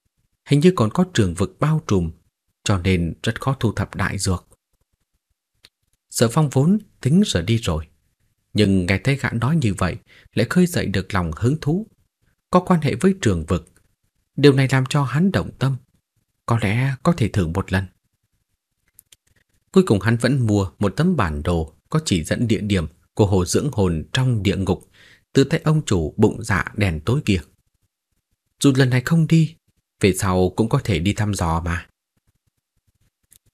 Hình như còn có trường vực bao trùm, cho nên rất khó thu thập đại dược. Sở phong vốn tính rời đi rồi. Nhưng nghe thấy gã nói như vậy lại khơi dậy được lòng hứng thú. Có quan hệ với trường vực. Điều này làm cho hắn động tâm. Có lẽ có thể thử một lần. Cuối cùng hắn vẫn mua một tấm bản đồ có chỉ dẫn địa điểm của hồ dưỡng hồn trong địa ngục từ tay ông chủ bụng dạ đèn tối kia. Dù lần này không đi, về sau cũng có thể đi thăm dò mà.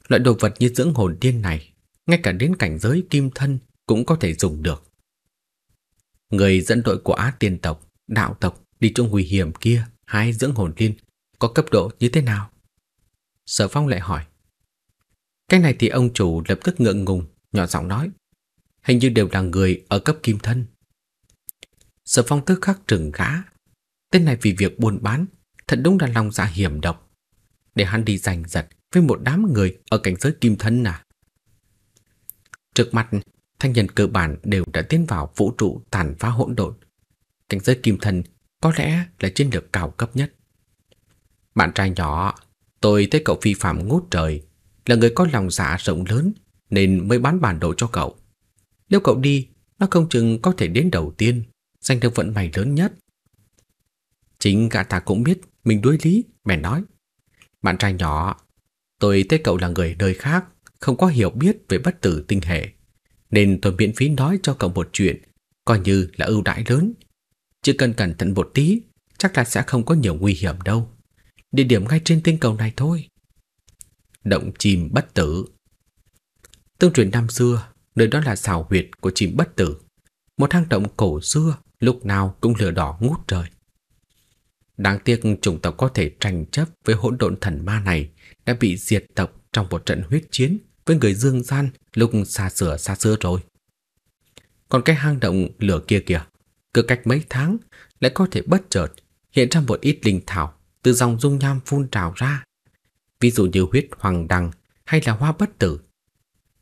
Loại đồ vật như dưỡng hồn điên này, ngay cả đến cảnh giới kim thân cũng có thể dùng được. Người dẫn đội của Á Tiên tộc, đạo tộc đi trong nguy hiểm kia, hai dưỡng hồn liên có cấp độ như thế nào? Sở Phong lại hỏi. Cái này thì ông chủ lập tức ngượng ngùng, nhỏ giọng nói. Hình như đều là người ở cấp kim thân. Sở phong tức khắc trừng gã. Tên này vì việc buôn bán, thật đúng là lòng dạ hiểm độc. Để hắn đi giành giật với một đám người ở cảnh giới kim thân à. Trước mặt, thanh nhân cơ bản đều đã tiến vào vũ trụ tàn phá hỗn độn. Cảnh giới kim thân có lẽ là chiến lược cao cấp nhất. Bạn trai nhỏ, tôi thấy cậu phi phạm ngút trời, là người có lòng dạ rộng lớn nên mới bán bản đồ cho cậu. Nếu cậu đi, nó không chừng có thể đến đầu tiên, giành được vận may lớn nhất. Chính gã ta cũng biết mình đối lý, bèn nói. Bạn trai nhỏ, tôi thấy cậu là người đời khác, không có hiểu biết về bất tử tinh hệ, nên tôi miễn phí nói cho cậu một chuyện, coi như là ưu đãi lớn. Chỉ cần cẩn thận một tí, chắc là sẽ không có nhiều nguy hiểm đâu. Địa điểm ngay trên tinh cầu này thôi. Động chim bất tử Tương truyền năm xưa, nơi đó là xào huyệt của chim bất tử. Một hang động cổ xưa, lúc nào cũng lửa đỏ ngút trời. Đáng tiếc chủng tộc có thể tranh chấp với hỗn độn thần ma này đã bị diệt tộc trong một trận huyết chiến với người dương gian lúc xa xửa xa xưa rồi. Còn cái hang động lửa kia kìa, cứ cách mấy tháng lại có thể bất chợt hiện ra một ít linh thảo từ dòng dung nham phun trào ra. Ví dụ như huyết hoàng đằng hay là hoa bất tử.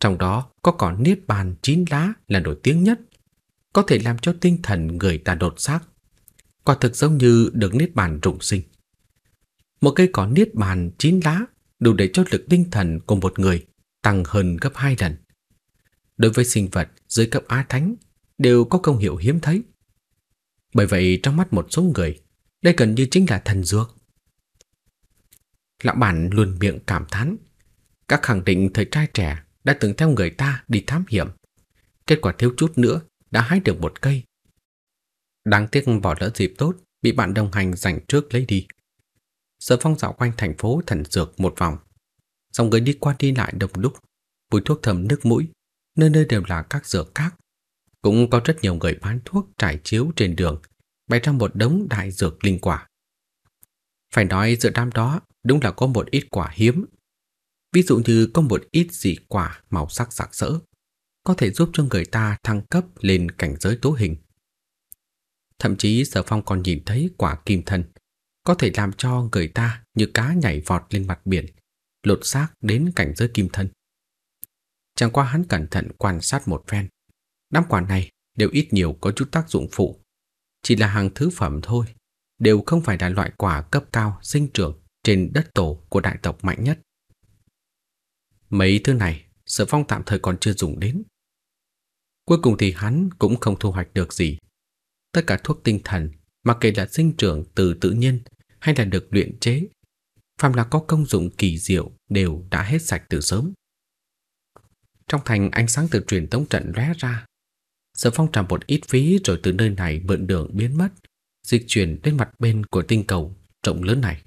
Trong đó có cỏ niết bàn chín lá là nổi tiếng nhất, có thể làm cho tinh thần người ta đột xác. Quả thực giống như được niết bàn rụng sinh. Một cây cỏ niết bàn chín lá đủ để cho lực tinh thần của một người tăng hơn gấp hai lần. Đối với sinh vật dưới cấp á thánh đều có công hiệu hiếm thấy. Bởi vậy trong mắt một số người, đây gần như chính là thần dược. Lão bản luôn miệng cảm thán, các khẳng định thời trai trẻ đã từng theo người ta đi thám hiểm. Kết quả thiếu chút nữa đã hái được một cây. Đáng tiếc bỏ lỡ dịp tốt, bị bạn đồng hành giành trước lấy đi. Sở phong dạo quanh thành phố thần dược một vòng. Dòng người đi qua đi lại đông đúc, mùi thuốc thầm nước mũi, nơi nơi đều là các dược các. Cũng có rất nhiều người bán thuốc trải chiếu trên đường, bày ra một đống đại dược linh quả. Phải nói giữa đám đó đúng là có một ít quả hiếm. Ví dụ như có một ít dị quả màu sắc sặc sỡ, có thể giúp cho người ta thăng cấp lên cảnh giới tố hình. Thậm chí Sở Phong còn nhìn thấy quả kim thân, có thể làm cho người ta như cá nhảy vọt lên mặt biển, lột xác đến cảnh giới kim thân. Chẳng qua hắn cẩn thận quan sát một phen, đám quả này đều ít nhiều có chút tác dụng phụ, chỉ là hàng thứ phẩm thôi, đều không phải là loại quả cấp cao sinh trưởng trên đất tổ của đại tộc mạnh nhất. Mấy thứ này, Sở Phong tạm thời còn chưa dùng đến. Cuối cùng thì hắn cũng không thu hoạch được gì. Tất cả thuốc tinh thần, mặc kệ là sinh trưởng từ tự nhiên hay là được luyện chế, phàm là có công dụng kỳ diệu đều đã hết sạch từ sớm. Trong thành ánh sáng từ truyền tống trận lóe ra. Sở Phong trả một ít phí rồi từ nơi này mượn đường biến mất, dịch chuyển đến mặt bên của tinh cầu rộng lớn này.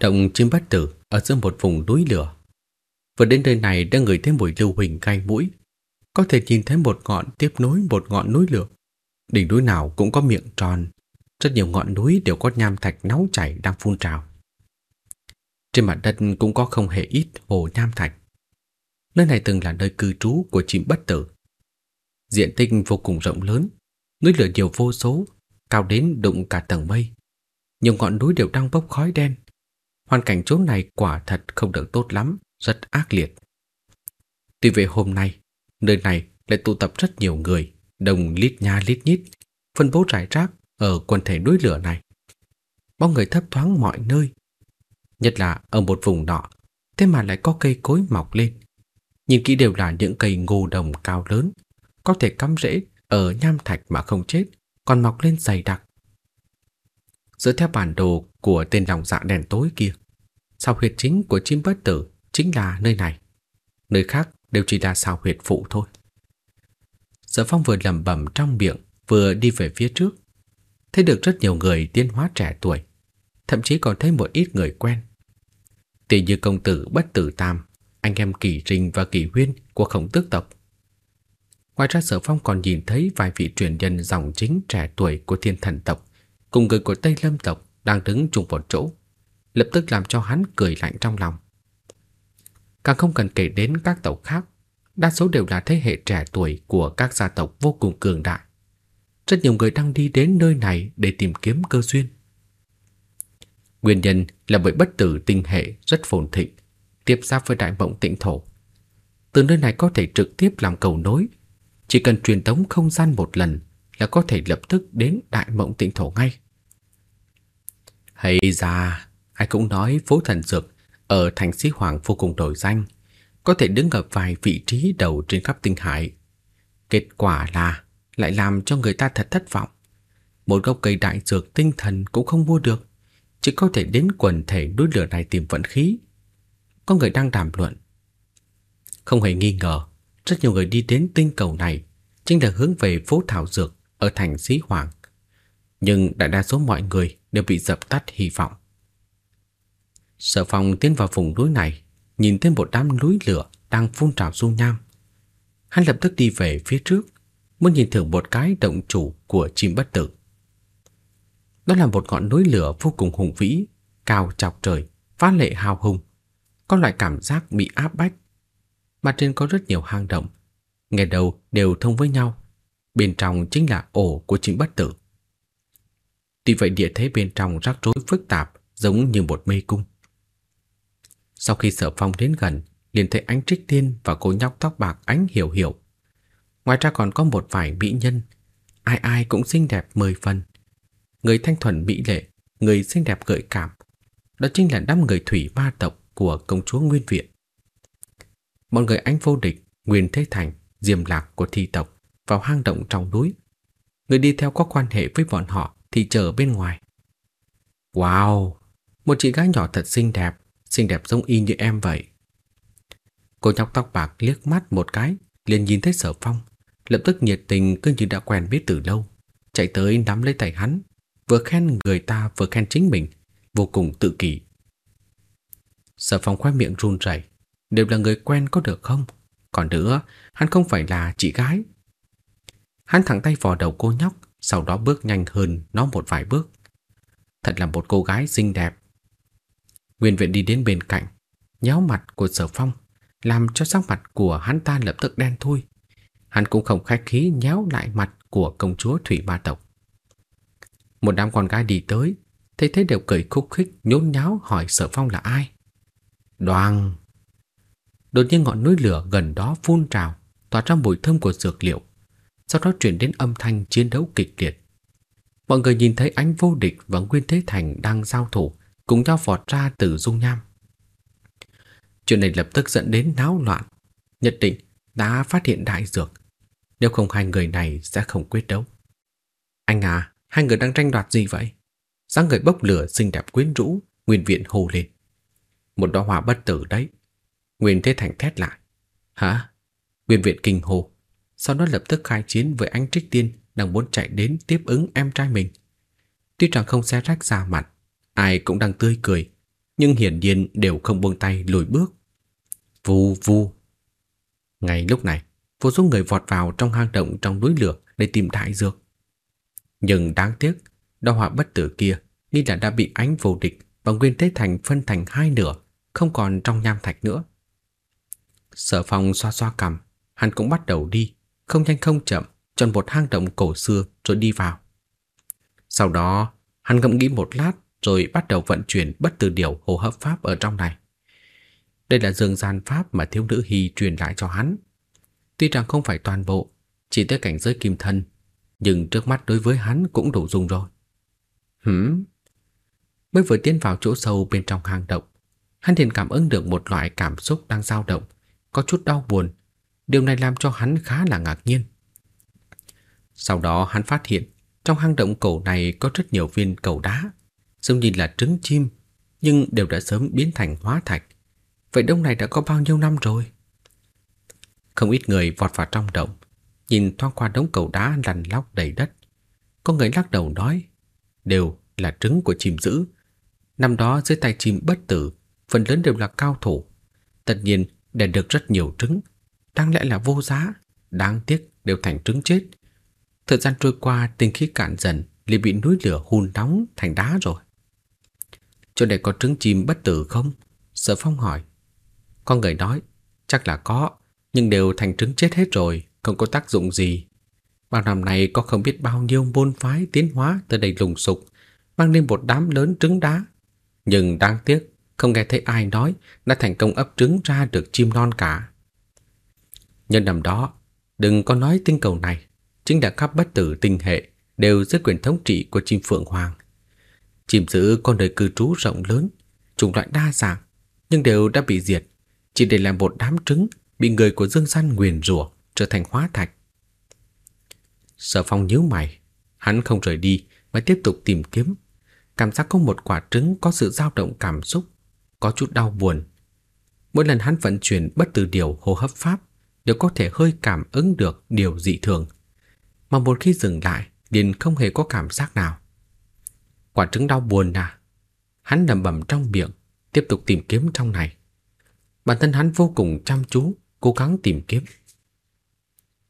Động chim bất tử ở giữa một vùng núi lửa. Vừa đến nơi này đã ngửi thấy mùi lưu huỳnh gai mũi, có thể nhìn thấy một ngọn tiếp nối một ngọn núi lửa. Đỉnh núi nào cũng có miệng tròn, rất nhiều ngọn núi đều có nham thạch nóng chảy đang phun trào. Trên mặt đất cũng có không hề ít hồ nham thạch. Nơi này từng là nơi cư trú của chim bất tử. Diện tích vô cùng rộng lớn, núi lửa nhiều vô số, cao đến đụng cả tầng mây. Nhiều ngọn núi đều đang bốc khói đen. Hoàn cảnh chỗ này quả thật không được tốt lắm, rất ác liệt. Tuy về hôm nay, nơi này lại tụ tập rất nhiều người, đồng lít nha lít nhít, phân bố rải rác ở quần thể núi lửa này. Bóng người thấp thoáng mọi nơi, nhất là ở một vùng nọ, thế mà lại có cây cối mọc lên. Nhìn kỹ đều là những cây ngô đồng cao lớn, có thể cắm rễ ở nham thạch mà không chết, còn mọc lên dày đặc. Dựa theo bản đồ của tên lòng dạ đèn tối kia, sao huyệt chính của chim bất tử chính là nơi này. Nơi khác đều chỉ là sao huyệt phụ thôi. Sở Phong vừa lẩm bẩm trong miệng, vừa đi về phía trước. Thấy được rất nhiều người tiến hóa trẻ tuổi, thậm chí còn thấy một ít người quen. Tỷ như công tử Bất Tử Tam, anh em Kỳ trình và Kỳ Huyên của khổng tước tộc. Ngoài ra Sở Phong còn nhìn thấy vài vị truyền nhân dòng chính trẻ tuổi của thiên thần tộc cùng người của Tây Lâm tộc đang đứng chung một chỗ, lập tức làm cho hắn cười lạnh trong lòng. Càng không cần kể đến các tộc khác, đa số đều là thế hệ trẻ tuổi của các gia tộc vô cùng cường đại. Rất nhiều người đang đi đến nơi này để tìm kiếm cơ duyên. Nguyên nhân là bởi bất tử tinh hệ rất phồn thịnh, tiếp giáp với đại mộng tịnh thổ. Từ nơi này có thể trực tiếp làm cầu nối, chỉ cần truyền tống không gian một lần là có thể lập tức đến đại mộng tịnh thổ ngay. Hay ra, ai cũng nói phố thần dược ở thành sĩ hoàng vô cùng nổi danh, có thể đứng ở vài vị trí đầu trên khắp tinh hải. Kết quả là lại làm cho người ta thật thất vọng. Một gốc cây đại dược tinh thần cũng không mua được, chỉ có thể đến quần thể núi lửa này tìm vận khí. Có người đang đàm luận. Không hề nghi ngờ, rất nhiều người đi đến tinh cầu này chính là hướng về phố thảo dược ở thành Sĩ Hoàng. nhưng đại đa số mọi người đều bị dập tắt hy vọng. Sở Phòng tiến vào vùng núi này, nhìn thấy một đám núi lửa đang phun trào dung nham. Hắn lập tức đi về phía trước, muốn nhìn thử một cái động chủ của chim bất tử. Đó là một ngọn núi lửa vô cùng hùng vĩ, cao chọc trời, phá lệ hào hùng. Có loại cảm giác bị áp bách. Mặt trên có rất nhiều hang động, nghe đầu đều thông với nhau. Bên trong chính là ổ của chính bất tử. Tuy vậy địa thế bên trong rắc rối phức tạp giống như một mê cung. Sau khi sở phong đến gần, liền thấy ánh trích tiên và cô nhóc tóc bạc ánh hiểu hiểu. Ngoài ra còn có một vài mỹ nhân, ai ai cũng xinh đẹp mười phần. Người thanh thuần mỹ lệ, người xinh đẹp gợi cảm. Đó chính là đám người thủy ma tộc của công chúa Nguyên Viện. Mọi người anh vô địch, Nguyên Thế Thành, Diêm Lạc của thi tộc vào hang động trong núi. Người đi theo có quan hệ với bọn họ thì chờ bên ngoài. Wow, một chị gái nhỏ thật xinh đẹp, xinh đẹp giống y như em vậy. Cô nhóc tóc bạc liếc mắt một cái, liền nhìn thấy Sở Phong, lập tức nhiệt tình cứ như đã quen biết từ lâu, chạy tới nắm lấy tay hắn, vừa khen người ta vừa khen chính mình, vô cùng tự kỷ. Sở Phong khoe miệng run rẩy, đều là người quen có được không? Còn nữa, hắn không phải là chị gái. Hắn thẳng tay vò đầu cô nhóc, sau đó bước nhanh hơn nó một vài bước. Thật là một cô gái xinh đẹp. Nguyên viện đi đến bên cạnh, nhéo mặt của Sở Phong, làm cho sắc mặt của hắn ta lập tức đen thui. Hắn cũng không khách khí nhéo lại mặt của công chúa Thủy Ba Tộc. Một đám con gái đi tới, thấy thế đều cười khúc khích nhốn nháo hỏi Sở Phong là ai. Đoàn. Đột nhiên ngọn núi lửa gần đó phun trào, tỏa ra mùi thơm của dược liệu. Sau đó chuyển đến âm thanh chiến đấu kịch liệt. Mọi người nhìn thấy ánh vô địch và Nguyên Thế Thành đang giao thủ, cùng nhau vọt ra từ dung nham. Chuyện này lập tức dẫn đến náo loạn. Nhất định đã phát hiện đại dược. Nếu không hai người này sẽ không quyết đấu. Anh à, hai người đang tranh đoạt gì vậy? dáng người bốc lửa xinh đẹp quyến rũ, Nguyên Viện hồ lên. Một đóa hoa bất tử đấy. Nguyên Thế Thành thét lại. Hả? Nguyên Viện kinh hồ. Sau đó lập tức khai chiến với anh Trích Tiên đang muốn chạy đến tiếp ứng em trai mình. Tuy rằng không xé rách ra mặt, ai cũng đang tươi cười, nhưng hiển nhiên đều không buông tay lùi bước. Vù vù. Ngay lúc này, vô số người vọt vào trong hang động trong núi lửa để tìm đại dược. Nhưng đáng tiếc, đau họa bất tử kia như là đã bị ánh vô địch và nguyên thế thành phân thành hai nửa, không còn trong nham thạch nữa. Sở phòng xoa xoa cằm, hắn cũng bắt đầu đi, không nhanh không chậm, chọn một hang động cổ xưa rồi đi vào. Sau đó, hắn ngẫm nghĩ một lát rồi bắt đầu vận chuyển bất tử điều hô hấp pháp ở trong này. Đây là dương gian pháp mà thiếu nữ Hy truyền lại cho hắn. Tuy rằng không phải toàn bộ, chỉ tới cảnh giới kim thân, nhưng trước mắt đối với hắn cũng đủ dùng rồi. Hửm? Mới vừa tiến vào chỗ sâu bên trong hang động, hắn liền cảm ứng được một loại cảm xúc đang dao động, có chút đau buồn. Điều này làm cho hắn khá là ngạc nhiên. Sau đó hắn phát hiện trong hang động cổ này có rất nhiều viên cầu đá, giống như là trứng chim, nhưng đều đã sớm biến thành hóa thạch. Vậy đông này đã có bao nhiêu năm rồi? Không ít người vọt vào trong động, nhìn thoáng qua đống cầu đá lằn lóc đầy đất. Có người lắc đầu nói, đều là trứng của chim dữ. Năm đó dưới tay chim bất tử, phần lớn đều là cao thủ. Tất nhiên, để được rất nhiều trứng, đáng lẽ là vô giá, đáng tiếc đều thành trứng chết. Thời gian trôi qua, tinh khí cạn dần, liền bị núi lửa hun nóng thành đá rồi. Chỗ này có trứng chim bất tử không? Sở Phong hỏi. Con người nói, chắc là có, nhưng đều thành trứng chết hết rồi, không có tác dụng gì. Bao năm nay có không biết bao nhiêu môn phái tiến hóa tới đây lùng sục, mang lên một đám lớn trứng đá. Nhưng đáng tiếc, không nghe thấy ai nói đã thành công ấp trứng ra được chim non cả. Nhân năm đó, đừng có nói tinh cầu này, chính là khắp bất tử tinh hệ đều dưới quyền thống trị của chim phượng hoàng. Chim giữ con đời cư trú rộng lớn, chủng loại đa dạng, nhưng đều đã bị diệt, chỉ để làm một đám trứng bị người của Dương San nguyền rủa trở thành hóa thạch. Sở Phong nhíu mày, hắn không rời đi mà tiếp tục tìm kiếm. Cảm giác có một quả trứng có sự dao động cảm xúc, có chút đau buồn. Mỗi lần hắn vận chuyển bất tử điều hô hấp pháp đều có thể hơi cảm ứng được điều dị thường. Mà một khi dừng lại, liền không hề có cảm giác nào, Quả trứng đau buồn à? Hắn lẩm bẩm trong miệng, tiếp tục tìm kiếm trong này. Bản thân hắn vô cùng chăm chú, cố gắng tìm kiếm.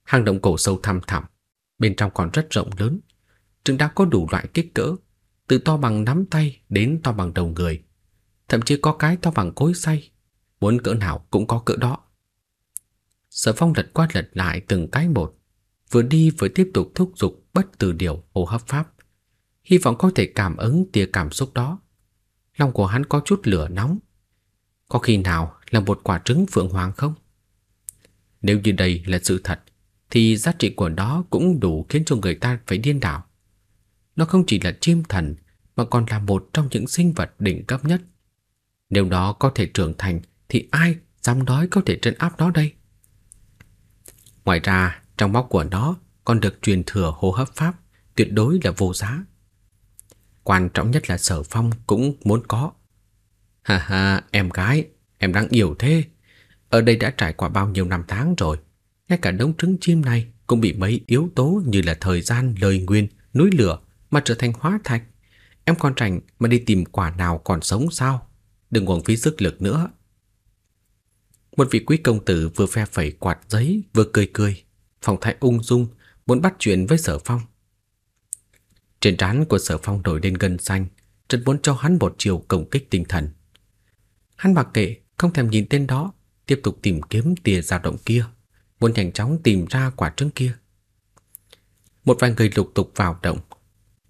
Hang động cổ sâu thăm thẳm, bên trong còn rất rộng lớn. Trứng đã có đủ loại kích cỡ, từ to bằng nắm tay đến to bằng đầu người. Thậm chí có cái to bằng cối xay, muốn cỡ nào cũng có cỡ đó. Sở phong lật qua lật lại từng cái một, vừa đi vừa tiếp tục thúc giục bất từ điều hô hấp pháp, hy vọng có thể cảm ứng tia cảm xúc đó. Lòng của hắn có chút lửa nóng. Có khi nào là một quả trứng phượng hoàng không? Nếu như đây là sự thật, thì giá trị của nó cũng đủ khiến cho người ta phải điên đảo. Nó không chỉ là chim thần, mà còn là một trong những sinh vật đỉnh cấp nhất. Nếu nó có thể trưởng thành, thì ai dám nói có thể trấn áp nó đây? Ngoài ra, trong móc của nó còn được truyền thừa hô hấp pháp, tuyệt đối là vô giá. Quan trọng nhất là sở phong cũng muốn có. Ha ha, em gái, em đang yêu thế. Ở đây đã trải qua bao nhiêu năm tháng rồi. Ngay cả đống trứng chim này cũng bị mấy yếu tố như là thời gian, lời nguyên, núi lửa mà trở thành hóa thạch. Em còn rảnh mà đi tìm quả nào còn sống sao? Đừng uổng phí sức lực nữa. Một vị quý công tử vừa phe phẩy quạt giấy vừa cười cười, phong thái ung dung, muốn bắt chuyện với sở phong. Trên trán của sở phong nổi lên gân xanh, rất muốn cho hắn một chiều công kích tinh thần. Hắn mặc kệ, không thèm nhìn tên đó, tiếp tục tìm kiếm tia dao động kia, muốn nhanh chóng tìm ra quả trứng kia. Một vài người lục tục vào động,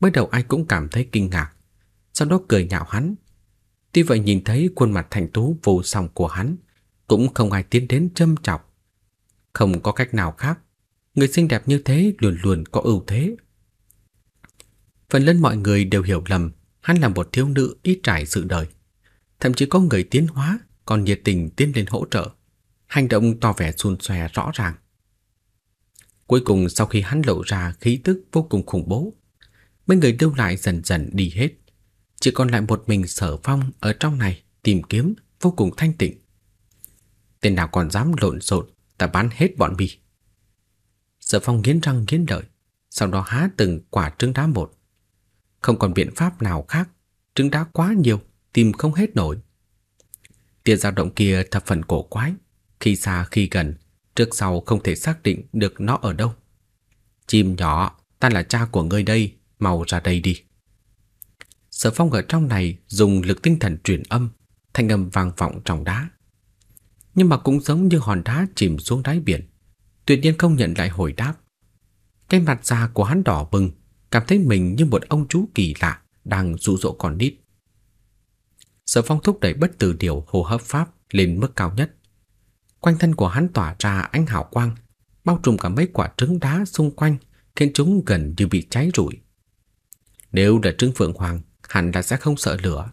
mới đầu ai cũng cảm thấy kinh ngạc, sau đó cười nhạo hắn. Tuy vậy nhìn thấy khuôn mặt thành tú vô song của hắn, cũng không ai tiến đến châm chọc. Không có cách nào khác, người xinh đẹp như thế luôn luôn có ưu thế. Phần lớn mọi người đều hiểu lầm hắn là một thiếu nữ ít trải sự đời. Thậm chí có người tiến hóa còn nhiệt tình tiến lên hỗ trợ. Hành động tỏ vẻ xun xòe rõ ràng. Cuối cùng sau khi hắn lộ ra khí tức vô cùng khủng bố, mấy người lưu lại dần dần đi hết. Chỉ còn lại một mình sở phong ở trong này tìm kiếm vô cùng thanh tịnh. Tên nào còn dám lộn xộn, ta bán hết bọn bi. Sở phong nghiến răng nghiến lợi, sau đó há từng quả trứng đá một. Không còn biện pháp nào khác, trứng đá quá nhiều, tìm không hết nổi. Tiền dao động kia thập phần cổ quái, khi xa khi gần, trước sau không thể xác định được nó ở đâu. Chim nhỏ, ta là cha của ngươi đây, mau ra đây đi. Sở phong ở trong này dùng lực tinh thần truyền âm, thanh âm vang vọng trong đá. Nhưng mà cũng giống như hòn đá chìm xuống đáy biển, tuyệt nhiên không nhận lại hồi đáp. Cái mặt già của hắn đỏ bừng, cảm thấy mình như một ông chú kỳ lạ đang dụ dỗ con nít. Sở phong thúc đẩy bất tử điều hô hấp pháp lên mức cao nhất. Quanh thân của hắn tỏa ra ánh hào quang, bao trùm cả mấy quả trứng đá xung quanh, khiến chúng gần như bị cháy rụi. Nếu là trứng phượng hoàng, hẳn là sẽ không sợ lửa.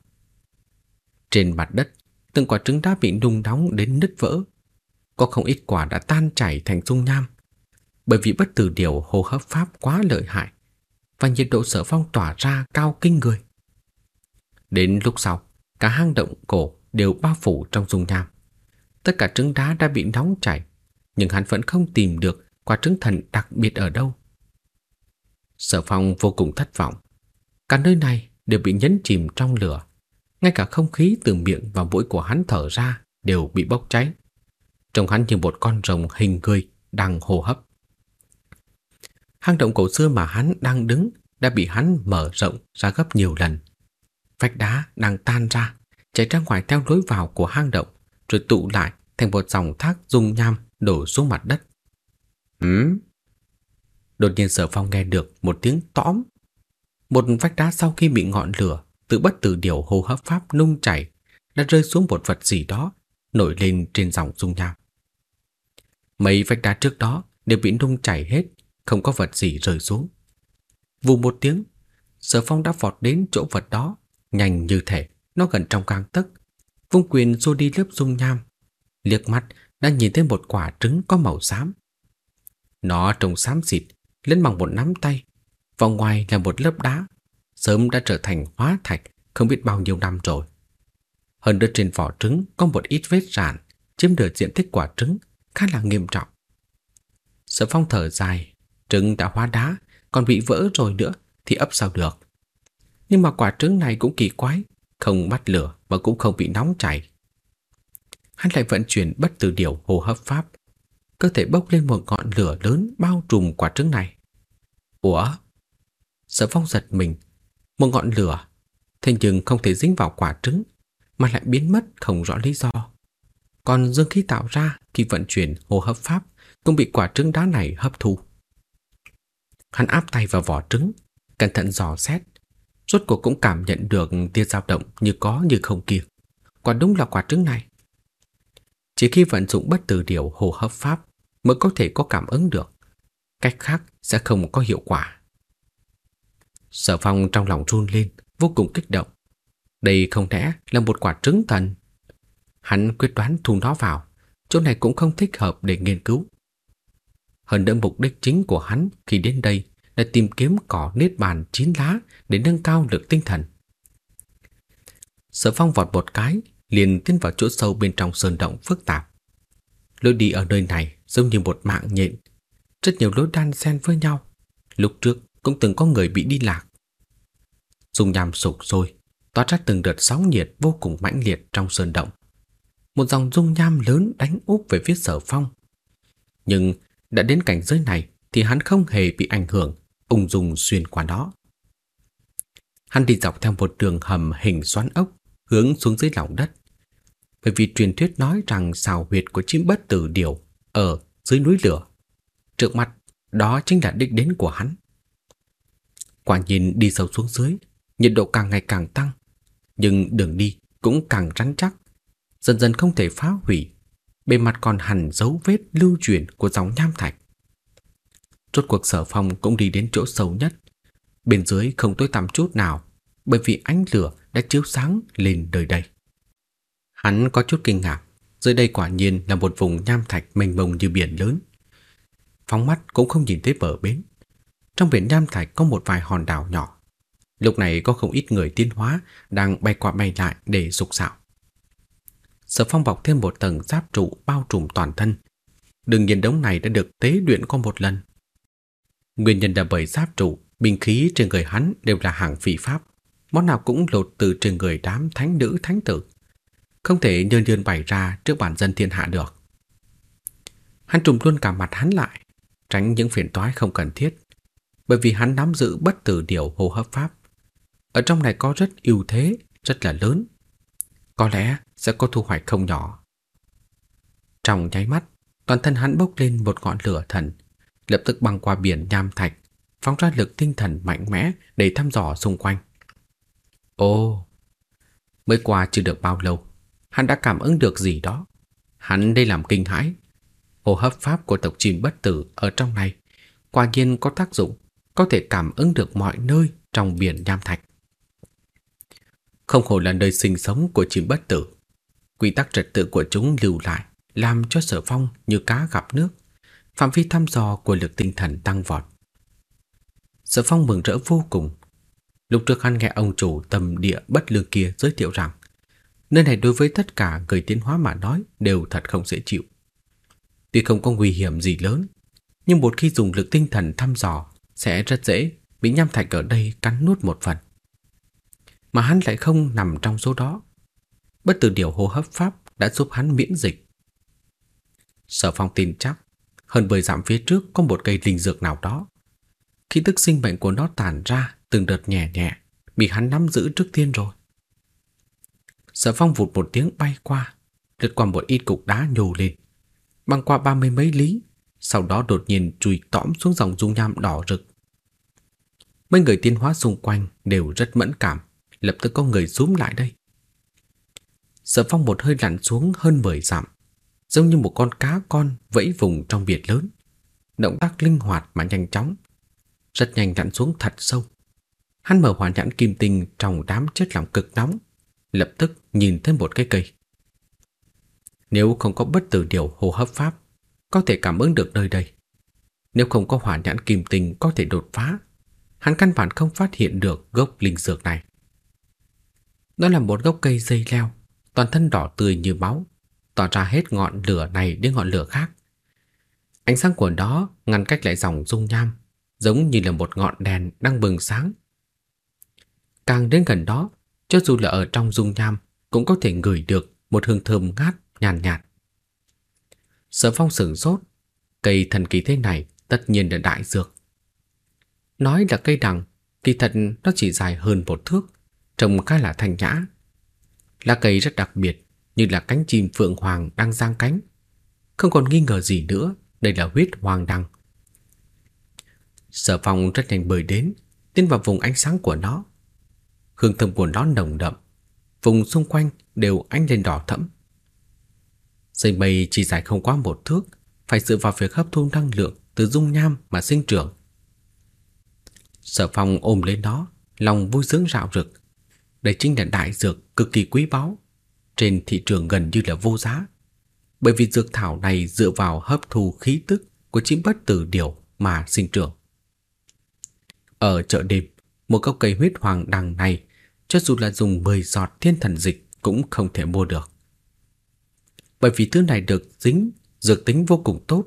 Trên mặt đất, từng quả trứng đá bị nung nóng đến nứt vỡ. Có không ít quả đã tan chảy thành dung nham. Bởi vì bất tử điều hô hấp pháp quá lợi hại, và nhiệt độ sở phong tỏa ra cao kinh người. Đến lúc sau, cả hang động cổ đều bao phủ trong dung nham. Tất cả trứng đá đã bị nóng chảy, nhưng hắn vẫn không tìm được quả trứng thần đặc biệt ở đâu. Sở phong vô cùng thất vọng. Cả nơi này đều bị nhấn chìm trong lửa. Ngay cả không khí từ miệng và mũi của hắn thở ra đều bị bốc cháy. Trông hắn như một con rồng hình người đang hô hấp. Hang động cổ xưa mà hắn đang đứng đã bị hắn mở rộng ra gấp nhiều lần. Vách đá đang tan ra, chảy ra ngoài theo lối vào của hang động, rồi tụ lại thành một dòng thác dung nham đổ xuống mặt đất. Ừm? Đột nhiên Sở Phong nghe được một tiếng tõm. Một vách đá sau khi bị ngọn lửa từ bất tử điều hô hấp pháp nung chảy đã rơi xuống một vật gì đó nổi lên trên dòng dung nham. Mấy vách đá trước đó đều bị nung chảy hết, không có vật gì rơi xuống. Vù một tiếng, Sở Phong đã vọt đến chỗ vật đó, nhanh như thể nó gần trong gang tấc. Vung quyền xô đi lớp dung nham, liếc mắt đã nhìn thấy một quả trứng có màu xám. Nó trông xám xịt, lên bằng một nắm tay, vòng ngoài là một lớp đá, sớm đã trở thành hóa thạch không biết bao nhiêu năm rồi. Hơn nữa trên vỏ trứng có một ít vết rạn, chiếm được diện tích quả trứng khá là nghiêm trọng. Sở phong thở dài, trứng đã hóa đá, còn bị vỡ rồi nữa thì ấp sao được. Nhưng mà quả trứng này cũng kỳ quái, không bắt lửa và cũng không bị nóng chảy. Hắn lại vận chuyển bất tử điều hô hấp pháp, cơ thể bốc lên một ngọn lửa lớn bao trùm quả trứng này. Ủa? Sở phong giật mình, một ngọn lửa, thế nhưng không thể dính vào quả trứng, mà lại biến mất không rõ lý do. Còn dương khí tạo ra khi vận chuyển hô hấp pháp cũng bị quả trứng đá này hấp thu. Hắn áp tay vào vỏ trứng, cẩn thận dò xét, rốt cuộc cũng cảm nhận được tia dao động như có như không kia. Quả đúng là quả trứng này. Chỉ khi vận dụng bất tử điều hô hấp pháp mới có thể có cảm ứng được. Cách khác sẽ không có hiệu quả. Sở phong trong lòng run lên, vô cùng kích động. Đây không lẽ là một quả trứng thần? Hắn quyết đoán thu nó vào, chỗ này cũng không thích hợp để nghiên cứu. Hơn nữa mục đích chính của hắn khi đến đây là tìm kiếm cỏ nết bàn chín lá để nâng cao lực tinh thần. Sở phong vọt một cái, liền tiến vào chỗ sâu bên trong sơn động phức tạp. Lối đi ở nơi này giống như một mạng nhện, rất nhiều lối đan xen với nhau. Lúc trước cũng từng có người bị đi lạc. Dung nham sụp sôi, toát ra từng đợt sóng nhiệt vô cùng mãnh liệt trong sơn động. Một dòng dung nham lớn đánh úp về phía sở phong. Nhưng đã đến cảnh giới này thì hắn không hề bị ảnh hưởng, ung dung xuyên qua đó. Hắn đi dọc theo một đường hầm hình xoắn ốc, hướng xuống dưới lòng đất. Bởi vì truyền thuyết nói rằng xào huyệt của chim bất tử điều ở dưới núi lửa. Trước mặt, đó chính là đích đến của hắn. Quả nhìn đi sâu xuống dưới, nhiệt độ càng ngày càng tăng, nhưng đường đi cũng càng rắn chắc, dần dần không thể phá hủy. Bề mặt còn hẳn dấu vết lưu truyền của dòng nham thạch. Rốt cuộc sở phong cũng đi đến chỗ sâu nhất. Bên dưới không tối tăm chút nào, bởi vì ánh lửa đã chiếu sáng lên đời đây. Hắn có chút kinh ngạc, dưới đây quả nhiên là một vùng nham thạch mênh mông như biển lớn. Phóng mắt cũng không nhìn thấy bờ bến. Trong biển nham thạch có một vài hòn đảo nhỏ. Lúc này có không ít người tiến hóa đang bay qua bay lại để dục xạo. Sở phong bọc thêm một tầng giáp trụ bao trùm toàn thân. Đường nhiên đống này đã được tế luyện qua một lần. Nguyên nhân là bởi giáp trụ, binh khí trên người hắn đều là hàng phi pháp. Món nào cũng lột từ trên người đám thánh nữ thánh tử. Không thể nhơn nhơn bày ra trước bản dân thiên hạ được. Hắn trùm luôn cả mặt hắn lại, tránh những phiền toái không cần thiết. Bởi vì hắn nắm giữ bất tử điều hô hấp pháp. Ở trong này có rất ưu thế, rất là lớn. Có lẽ sẽ có thu hoạch không nhỏ. Trong nháy mắt, toàn thân hắn bốc lên một ngọn lửa thần, lập tức băng qua biển nham thạch, phóng ra lực tinh thần mạnh mẽ để thăm dò xung quanh. Ồ, mới qua chưa được bao lâu, hắn đã cảm ứng được gì đó. Hắn đây làm kinh hãi. Hô hấp pháp của tộc chim bất tử ở trong này quả nhiên có tác dụng, có thể cảm ứng được mọi nơi trong biển nham thạch. Không hổ là nơi sinh sống của chim bất tử. Quy tắc trật tự của chúng lưu lại, làm cho sở phong như cá gặp nước. Phạm vi thăm dò của lực tinh thần tăng vọt. Sở phong mừng rỡ vô cùng. Lúc trước hắn nghe ông chủ tầm địa bất lương kia giới thiệu rằng nơi này đối với tất cả người tiến hóa mà nói đều thật không dễ chịu. Tuy không có nguy hiểm gì lớn, nhưng một khi dùng lực tinh thần thăm dò sẽ rất dễ bị nham thạch ở đây cắn nuốt một phần. Mà hắn lại không nằm trong số đó. Bất tử điều hô hấp pháp đã giúp hắn miễn dịch. Sở phong tin chắc, hơn 10 dặm phía trước có một cây linh dược nào đó. Khi tức sinh bệnh của nó tàn ra từng đợt nhẹ nhẹ, bị hắn nắm giữ trước tiên rồi. Sở phong vụt một tiếng bay qua, lướt qua một ít cục đá nhô lên, băng qua ba mươi mấy lý, sau đó đột nhiên chùi tõm xuống dòng dung nham đỏ rực. Mấy người tiến hóa xung quanh đều rất mẫn cảm, lập tức có người xúm lại đây. Sở phong một hơi lặn xuống hơn 10 dặm, giống như một con cá con vẫy vùng trong biển lớn. Động tác linh hoạt mà nhanh chóng, rất nhanh lặn xuống thật sâu. Hắn mở hoàn nhãn kim tinh trong đám chất lỏng cực nóng, lập tức nhìn thấy một cái cây. Nếu không có bất tử điều hô hấp pháp, có thể cảm ứng được nơi đây. Nếu không có hỏa nhãn kim tinh có thể đột phá, hắn căn bản không phát hiện được gốc linh dược này. Đó là một gốc cây dây leo, toàn thân đỏ tươi như máu, tỏa ra hết ngọn lửa này đến ngọn lửa khác. Ánh sáng của nó ngăn cách lại dòng dung nham, giống như là một ngọn đèn đang bừng sáng. Càng đến gần đó, cho dù là ở trong dung nham cũng có thể ngửi được một hương thơm ngát nhàn nhạt, Sở Phong sửng sốt, cây thần kỳ thế này tất nhiên là đại dược. Nói là cây đằng, kỳ thật nó chỉ dài hơn một thước, trông khá là thanh nhã. Lá cây rất đặc biệt, như là cánh chim phượng hoàng đang giang cánh. Không còn nghi ngờ gì nữa, đây là huyết hoàng đằng. Sở Phong rất nhanh bơi đến, tiến vào vùng ánh sáng của nó. Hương thơm của nó nồng đậm, vùng xung quanh đều ánh lên đỏ thẫm. Dây mây chỉ dài không quá một thước, phải dựa vào việc hấp thu năng lượng từ dung nham mà sinh trưởng. Sở Phong ôm lấy nó, lòng vui sướng rạo rực. Đây chính là đại dược cực kỳ quý báu, trên thị trường gần như là vô giá. Bởi vì dược thảo này dựa vào hấp thu khí tức của chim bất tử điều mà sinh trưởng. Ở chợ đêm, một gốc cây huyết hoàng đằng này, cho dù là dùng 10 giọt thiên thần dịch cũng không thể mua được. Bởi vì thứ này được dính dược tính vô cùng tốt.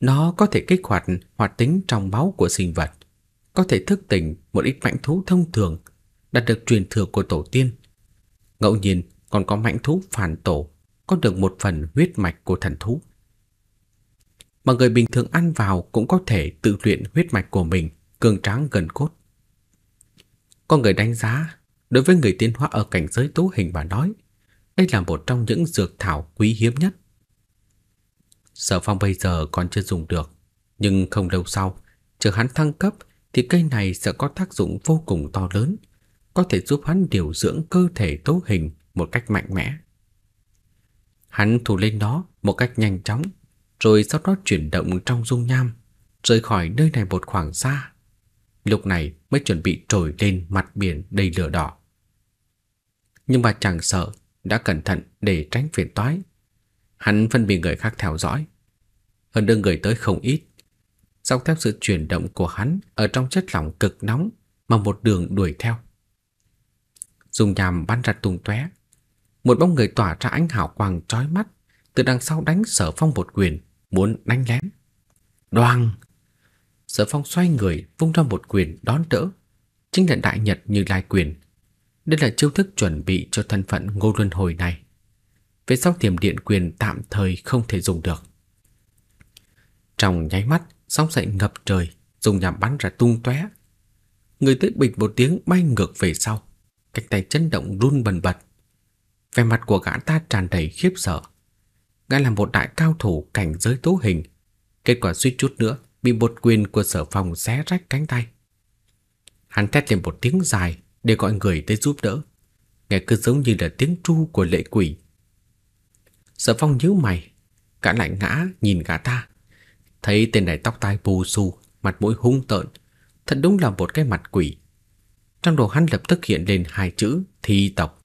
Nó có thể kích hoạt hoạt tính trong máu của sinh vật, có thể thức tỉnh một ít mãnh thú thông thường đạt được truyền thừa của tổ tiên. Ngẫu nhiên còn có mãnh thú phản tổ có được một phần huyết mạch của thần thú. Mà người bình thường ăn vào cũng có thể tự luyện huyết mạch của mình cường tráng gần cốt. Có người đánh giá, đối với người tiến hóa ở cảnh giới tố hình và nói, đây là một trong những dược thảo quý hiếm nhất. Sở Phong bây giờ còn chưa dùng được, nhưng không lâu sau, chờ hắn thăng cấp thì cây này sẽ có tác dụng vô cùng to lớn, có thể giúp hắn điều dưỡng cơ thể tố hình một cách mạnh mẽ. Hắn thủ lên nó một cách nhanh chóng, rồi sau đó chuyển động trong dung nham, rời khỏi nơi này một khoảng xa. Lúc này mới chuẩn bị trồi lên mặt biển đầy lửa đỏ. Nhưng mà chẳng sợ, đã cẩn thận để tránh phiền toái. Hắn phân biệt người khác theo dõi. Hơn đương người tới không ít. Dọc theo sự chuyển động của hắn ở trong chất lỏng cực nóng mà một đường đuổi theo. Dùng nhàm bắn ra tung tóe, một bóng người tỏa ra ánh hào quang chói mắt, từ đằng sau đánh Sở Phong một quyền, muốn đánh lén. Đoàng! Sở Phong xoay người, vung ra một quyền đón đỡ, chính là đại nhật như lai quyền. Đây là chiêu thức chuẩn bị cho thân phận Ngô Luân Hồi này. Về sau tiềm điện quyền tạm thời không thể dùng được. Trong nháy mắt, sóng dậy ngập trời, dùng nhằm bắn ra tung tóe. Người tới bịch một tiếng bay ngược về sau, cánh tay chấn động run bần bật. Vẻ mặt của gã ta tràn đầy khiếp sợ. Gã là một đại cao thủ cảnh giới tố hình, kết quả suýt chút nữa bị một quyền của sở phòng xé rách cánh tay. Hắn thét lên một tiếng dài để gọi người tới giúp đỡ. Nghe cứ giống như là tiếng tru của lệ quỷ. Sở phong nhíu mày, gã lại ngã nhìn gã ta. Thấy tên này tóc tai bù xù, mặt mũi hung tợn, thật đúng là một cái mặt quỷ. Trong đầu hắn lập tức hiện lên hai chữ thi tộc.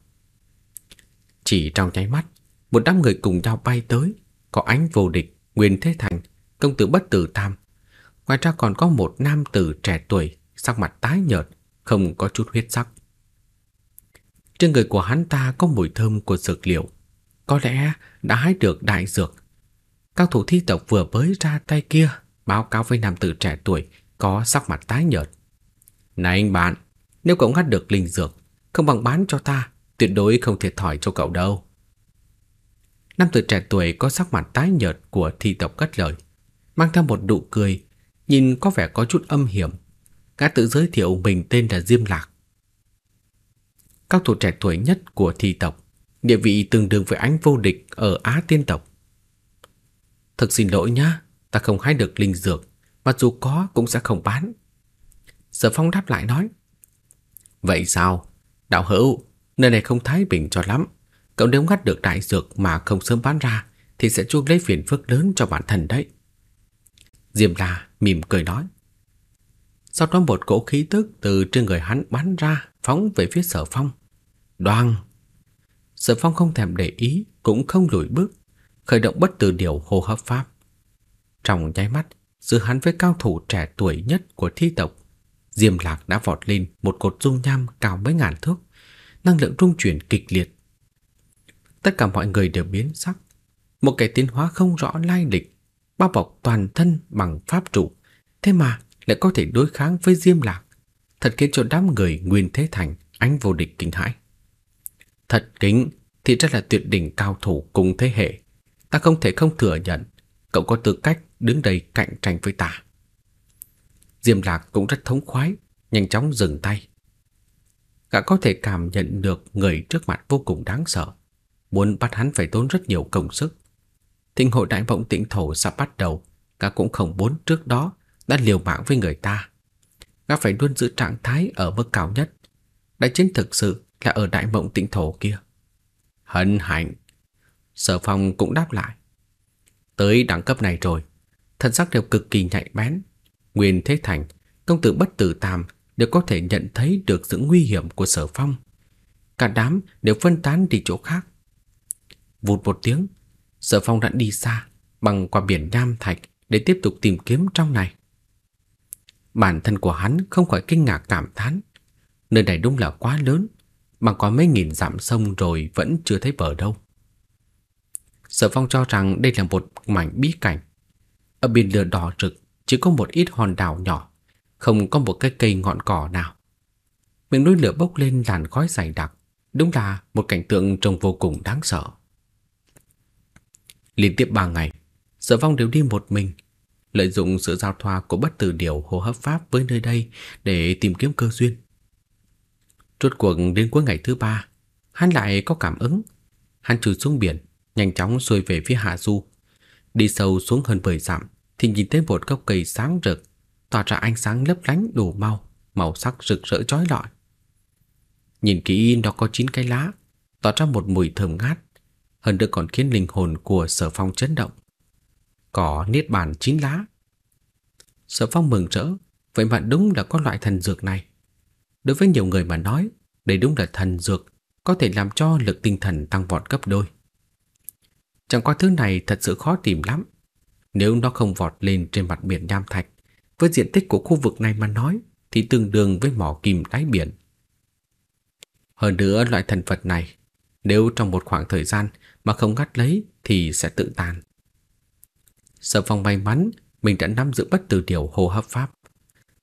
Chỉ trong nháy mắt, một đám người cùng nhau bay tới, có ánh vô địch, Nguyên Thế Thành, công tử bất tử tam. Ngoài ra còn có một nam tử trẻ tuổi, sắc mặt tái nhợt, không có chút huyết sắc. Trên người của hắn ta có mùi thơm của dược liệu, có lẽ đã hái được đại dược các thủ thi tộc vừa mới ra tay kia báo cáo với nam tử trẻ tuổi có sắc mặt tái nhợt. Này anh bạn, nếu cậu ngắt được linh dược, không bằng bán cho ta, tuyệt đối không thiệt thòi cho cậu đâu. Nam tử trẻ tuổi có sắc mặt tái nhợt của thi tộc cất lời, mang theo một nụ cười, nhìn có vẻ có chút âm hiểm Gã tự giới thiệu mình tên là Diêm Lạc. các thủ trẻ tuổi nhất của thi tộc, địa vị tương đương với ánh vô địch ở Á tiên tộc. Thật xin lỗi nhá, ta không hái được linh dược, mặc dù có cũng sẽ không bán. Sở Phong đáp lại nói. Vậy sao? Đạo hữu, nơi này không thái bình cho lắm. Cậu nếu ngắt được đại dược mà không sớm bán ra thì sẽ chuốc lấy phiền phức lớn cho bản thân đấy. Diêm La mỉm cười nói. Sau đó một cỗ khí tức từ trên người hắn bắn ra, phóng về phía sở phong. Đoan! Sở phong không thèm để ý, cũng không lùi bước, khởi động bất tử điều hô hấp pháp. Trong nháy mắt, giữa hắn với cao thủ trẻ tuổi nhất của thi tộc, Diêm Lạc đã vọt lên một cột dung nham cao mấy ngàn thước, năng lượng rung chuyển kịch liệt. Tất cả mọi người đều biến sắc. Một cái tiến hóa không rõ lai lịch, bao bọc toàn thân bằng pháp trụ, thế mà lại có thể đối kháng với Diêm Lạc, thật khiến cho đám người Nguyên Thế Thành ánh vô địch kinh hãi. Thật kính, thì rất là tuyệt đỉnh cao thủ cùng thế hệ. Ta không thể không thừa nhận, cậu có tư cách đứng đây cạnh tranh với ta. Diêm Lạc cũng rất thống khoái, nhanh chóng dừng tay. Gã có thể cảm nhận được người trước mặt vô cùng đáng sợ, muốn bắt hắn phải tốn rất nhiều công sức. Thịnh hội đại vọng tịnh thổ sắp bắt đầu, gã cũng không muốn trước đó đã liều mạng với người ta. Gã phải luôn giữ trạng thái ở mức cao nhất. Đại chiến thực sự là ở đại mộng tịnh thổ kia. Hân hạnh. Sở phong cũng đáp lại. Tới đẳng cấp này rồi, thần sắc đều cực kỳ nhạy bén. Nguyên Thế Thành, công tử bất tử tam đều có thể nhận thấy được sự nguy hiểm của sở phong. Cả đám đều phân tán đi chỗ khác. Vụt một tiếng, sở phong đã đi xa, bằng qua biển Nam Thạch để tiếp tục tìm kiếm trong này. Bản thân của hắn không khỏi kinh ngạc cảm thán. Nơi này đúng là quá lớn, bằng có mấy nghìn dặm sông rồi vẫn chưa thấy bờ đâu. Sở Phong cho rằng đây là một mảnh bí cảnh. Ở biển lửa đỏ rực chỉ có một ít hòn đảo nhỏ, không có một cái cây ngọn cỏ nào. Miệng núi lửa bốc lên làn khói dày đặc, đúng là một cảnh tượng trông vô cùng đáng sợ. Liên tiếp ba ngày, Sở Phong đều đi một mình, lợi dụng sự giao thoa của bất tử điều hô hấp pháp với nơi đây để tìm kiếm cơ duyên. Rốt cuộc đến cuối ngày thứ ba, hắn lại có cảm ứng. Hắn trừ xuống biển, nhanh chóng xuôi về phía hạ du. Đi sâu xuống hơn 10 dặm, thì nhìn thấy một gốc cây sáng rực, tỏa ra ánh sáng lấp lánh đủ màu, màu sắc rực rỡ chói lọi. Nhìn kỹ nó có 9 cái lá, tỏa ra một mùi thơm ngát, hơn nữa còn khiến linh hồn của Sở Phong chấn động. Có niết bàn 9 lá. Sở Phong mừng rỡ, vậy mà đúng là có loại thần dược này. Đối với nhiều người mà nói, đây đúng là thần dược, có thể làm cho lực tinh thần tăng vọt gấp đôi. Chẳng qua thứ này thật sự khó tìm lắm. Nếu nó không vọt lên trên mặt biển Nham Thạch, với diện tích của khu vực này mà nói, thì tương đương với mỏ kim đáy biển. Hơn nữa loại thần vật này, nếu trong một khoảng thời gian mà không ngắt lấy thì sẽ tự tàn. Sở phong may mắn mình đã nắm giữ bất tử điều hô hấp pháp.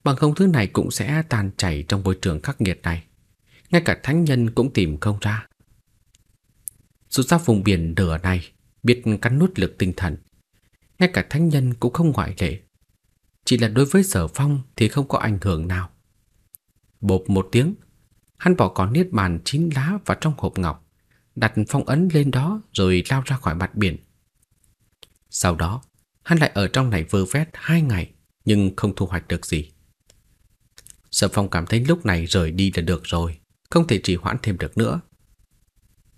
Bằng không thứ này cũng sẽ tan chảy trong môi trường khắc nghiệt này. Ngay cả thánh nhân cũng tìm không ra. Dù sao vùng biển nửa này biết cắn nuốt lực tinh thần. Ngay cả thánh nhân cũng không ngoại lệ. Chỉ là đối với sở phong thì không có ảnh hưởng nào. Bộp một tiếng, hắn bỏ con niết bàn chín lá vào trong hộp ngọc, đặt phong ấn lên đó rồi lao ra khỏi mặt biển. Sau đó, hắn lại ở trong này vơ vét hai ngày nhưng không thu hoạch được gì. Sở phong cảm thấy lúc này rời đi là được rồi, không thể trì hoãn thêm được nữa.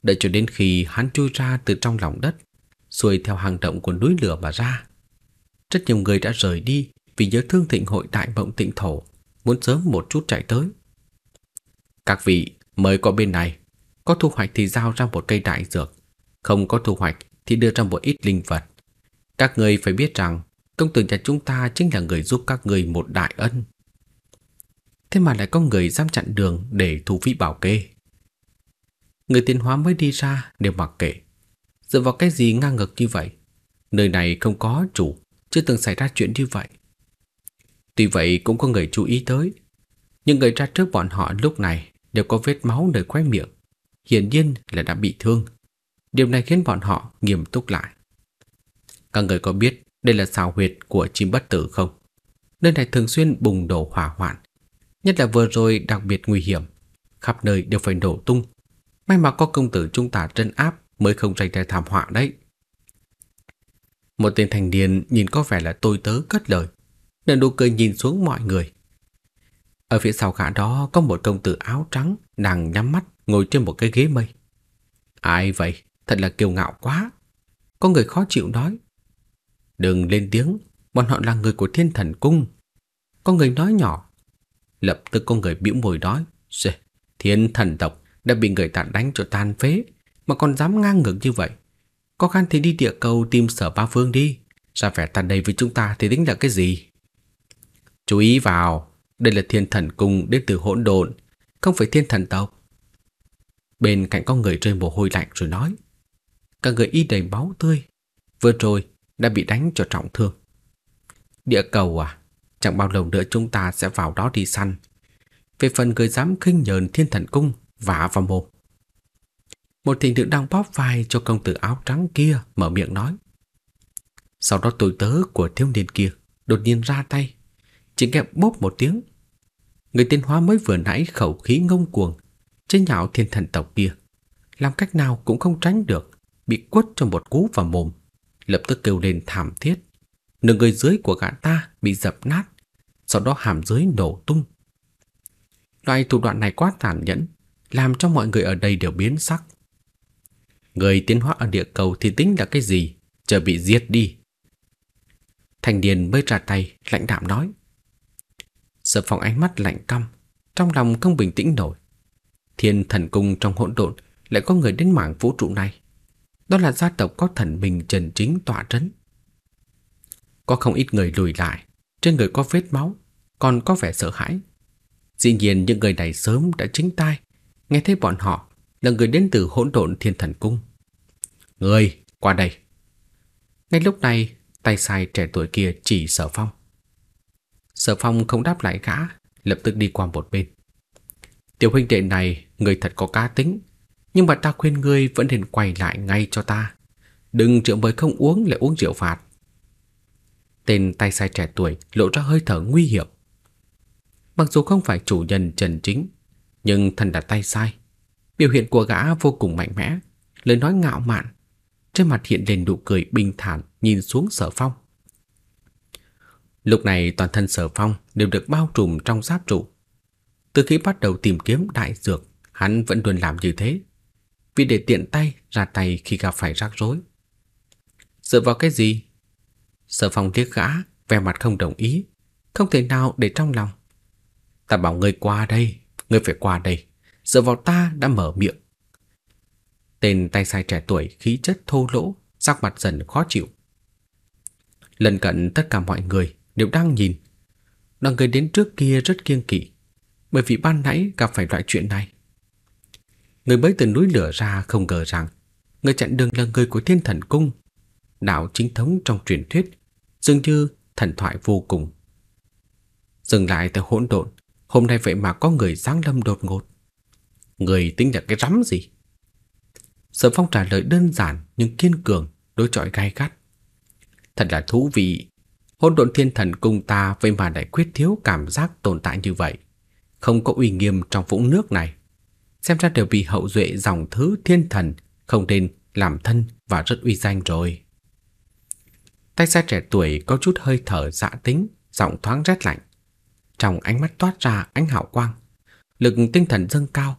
Đợi cho đến khi hắn chui ra từ trong lòng đất, xuôi theo hang động của núi lửa mà ra. Rất nhiều người đã rời đi vì nhớ thương thịnh hội đại mộng tịnh thổ, muốn sớm một chút chạy tới. Các vị, mời qua bên này, có thu hoạch thì giao ra một cây đại dược, không có thu hoạch thì đưa ra một ít linh vật. Các người phải biết rằng, công tử nhà chúng ta chính là người giúp các người một đại ân. Thế mà lại có người dám chặn đường để thu phí bảo kê. Người tiến hóa mới đi ra đều mặc kệ. Dựa vào cái gì ngang ngược như vậy? Nơi này không có chủ, chưa từng xảy ra chuyện như vậy. Tuy vậy cũng có người chú ý tới. Nhưng người ra trước bọn họ lúc này đều có vết máu nơi khóe miệng. Hiển nhiên là đã bị thương. Điều này khiến bọn họ nghiêm túc lại. Các người có biết đây là xào huyệt của chim bất tử không? Nơi này thường xuyên bùng nổ hỏa hoạn. Nhất là vừa rồi đặc biệt nguy hiểm. Khắp nơi đều phải nổ tung. May mà có công tử chúng ta trấn áp mới không tránh ra thảm họa đấy. Một tên thành niên nhìn có vẻ là tôi tớ cất lời, nở nụ cười nhìn xuống mọi người. Ở phía sau gã đó có một công tử áo trắng đang nhắm mắt ngồi trên một cái ghế mây. Ai vậy? Thật là kiêu ngạo quá. Có người khó chịu nói. Đừng lên tiếng, bọn họ là người của thiên thần cung. Có người nói nhỏ. Lập tức có người bĩu môi nói. Thiên thần tộc đã bị người ta đánh cho tan phế mà còn dám ngang ngược như vậy. Có khăn thì đi địa cầu tìm sở ba phương đi. Ra vẻ tàn đầy với chúng ta thì tính là cái gì? Chú ý vào, đây là thiên thần cung đến từ hỗn độn, không phải thiên thần tộc. Bên cạnh có người rơi mồ hôi lạnh rồi nói. Cả người y đầy máu tươi, vừa rồi đã bị đánh cho trọng thương. Địa cầu à, chẳng bao lâu nữa chúng ta sẽ vào đó đi săn. về phần người dám khinh nhờn thiên thần cung vả vào mồm. Một thị nữ đang bóp vai cho công tử áo trắng kia mở miệng nói. Sau đó tuổi tớ của thiếu niên kia đột nhiên ra tay, chỉ nghe bốp một tiếng. Người tiên hóa mới vừa nãy khẩu khí ngông cuồng, trên nhạo thiên thần tộc kia, làm cách nào cũng không tránh được, bị quất cho một cú vào mồm, lập tức kêu lên thảm thiết. Nửa người dưới của gã ta bị dập nát, sau đó hàm dưới nổ tung. Loại thủ đoạn này quá tàn nhẫn, làm cho mọi người ở đây đều biến sắc. Người tiến hóa ở địa cầu thì tính là cái gì, chờ bị giết đi. Thành niên mới ra tay, lãnh đạm nói. Sở phòng ánh mắt lạnh căm, trong lòng không bình tĩnh nổi. Thiên thần cung trong hỗn độn lại có người đến mảng vũ trụ này. Đó là gia tộc có thần mình trần chính tỏa trấn. Có không ít người lùi lại, trên người có vết máu, còn có vẻ sợ hãi. Dĩ nhiên những người này sớm đã chính tai, nghe thấy bọn họ là người đến từ hỗn độn thiên thần cung. Người, qua đây. Ngay lúc này, tay sai trẻ tuổi kia chỉ sở phong. Sở phong không đáp lại gã, lập tức đi qua một bên. Tiểu huynh đệ này, người thật có cá tính, nhưng mà ta khuyên ngươi vẫn nên quay lại ngay cho ta. Đừng rượu mới không uống lại uống rượu phạt. Tên tay sai trẻ tuổi lộ ra hơi thở nguy hiểm. Mặc dù không phải chủ nhân Trần Chính, nhưng thần đã tay sai. Biểu hiện của gã vô cùng mạnh mẽ, lời nói ngạo mạn. Trên mặt hiện lên nụ cười bình thản nhìn xuống sở phong. Lúc này toàn thân sở phong đều được bao trùm trong giáp trụ. Từ khi bắt đầu tìm kiếm đại dược, hắn vẫn luôn làm như thế. Vì để tiện tay ra tay khi gặp phải rắc rối. Dựa vào cái gì? Sở phong liếc gã, vẻ mặt không đồng ý, không thể nào để trong lòng. Ta bảo ngươi qua đây, ngươi phải qua đây. Dựa vào ta đã mở miệng. Tên tay sai trẻ tuổi khí chất thô lỗ, sắc mặt dần khó chịu. Lần cận tất cả mọi người đều đang nhìn. Đoàn người đến trước kia rất kiêng kỵ, bởi vì ban nãy gặp phải loại chuyện này. Người mới từ núi lửa ra không ngờ rằng người chặn đường là người của thiên thần cung, đạo chính thống trong truyền thuyết, dường như thần thoại vô cùng. Dừng lại tại hỗn độn, hôm nay vậy mà có người giáng lâm đột ngột. Người tính là cái rắm gì? Sở Phong trả lời đơn giản nhưng kiên cường, đối chọi gai gắt. Thật là thú vị. Hỗn độn thiên thần cung ta vậy mà lại quyết thiếu cảm giác tồn tại như vậy. Không có uy nghiêm trong vũng nước này. Xem ra đều bị hậu duệ dòng thứ thiên thần không nên làm thân và rất uy danh rồi. Tay sai trẻ tuổi có chút hơi thở dạ tính, giọng thoáng rét lạnh. Trong ánh mắt toát ra ánh hào quang, lực tinh thần dâng cao,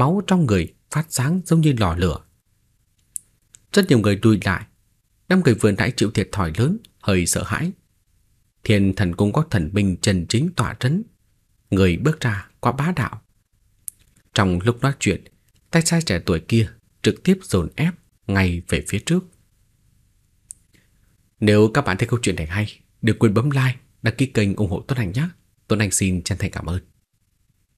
máu trong người phát sáng giống như lò lửa. Rất nhiều người đuôi lại, năm người vừa nãy chịu thiệt thòi lớn, hơi sợ hãi. Thiên thần cũng có thần binh trần chính tỏa trấn, người bước ra qua bá đạo. Trong lúc nói chuyện, tay sai trẻ tuổi kia trực tiếp dồn ép ngay về phía trước. Nếu các bạn thấy câu chuyện này hay, đừng quên bấm like, đăng ký kênh ủng hộ Tuấn Anh nhé. Tuấn Anh xin chân thành cảm ơn.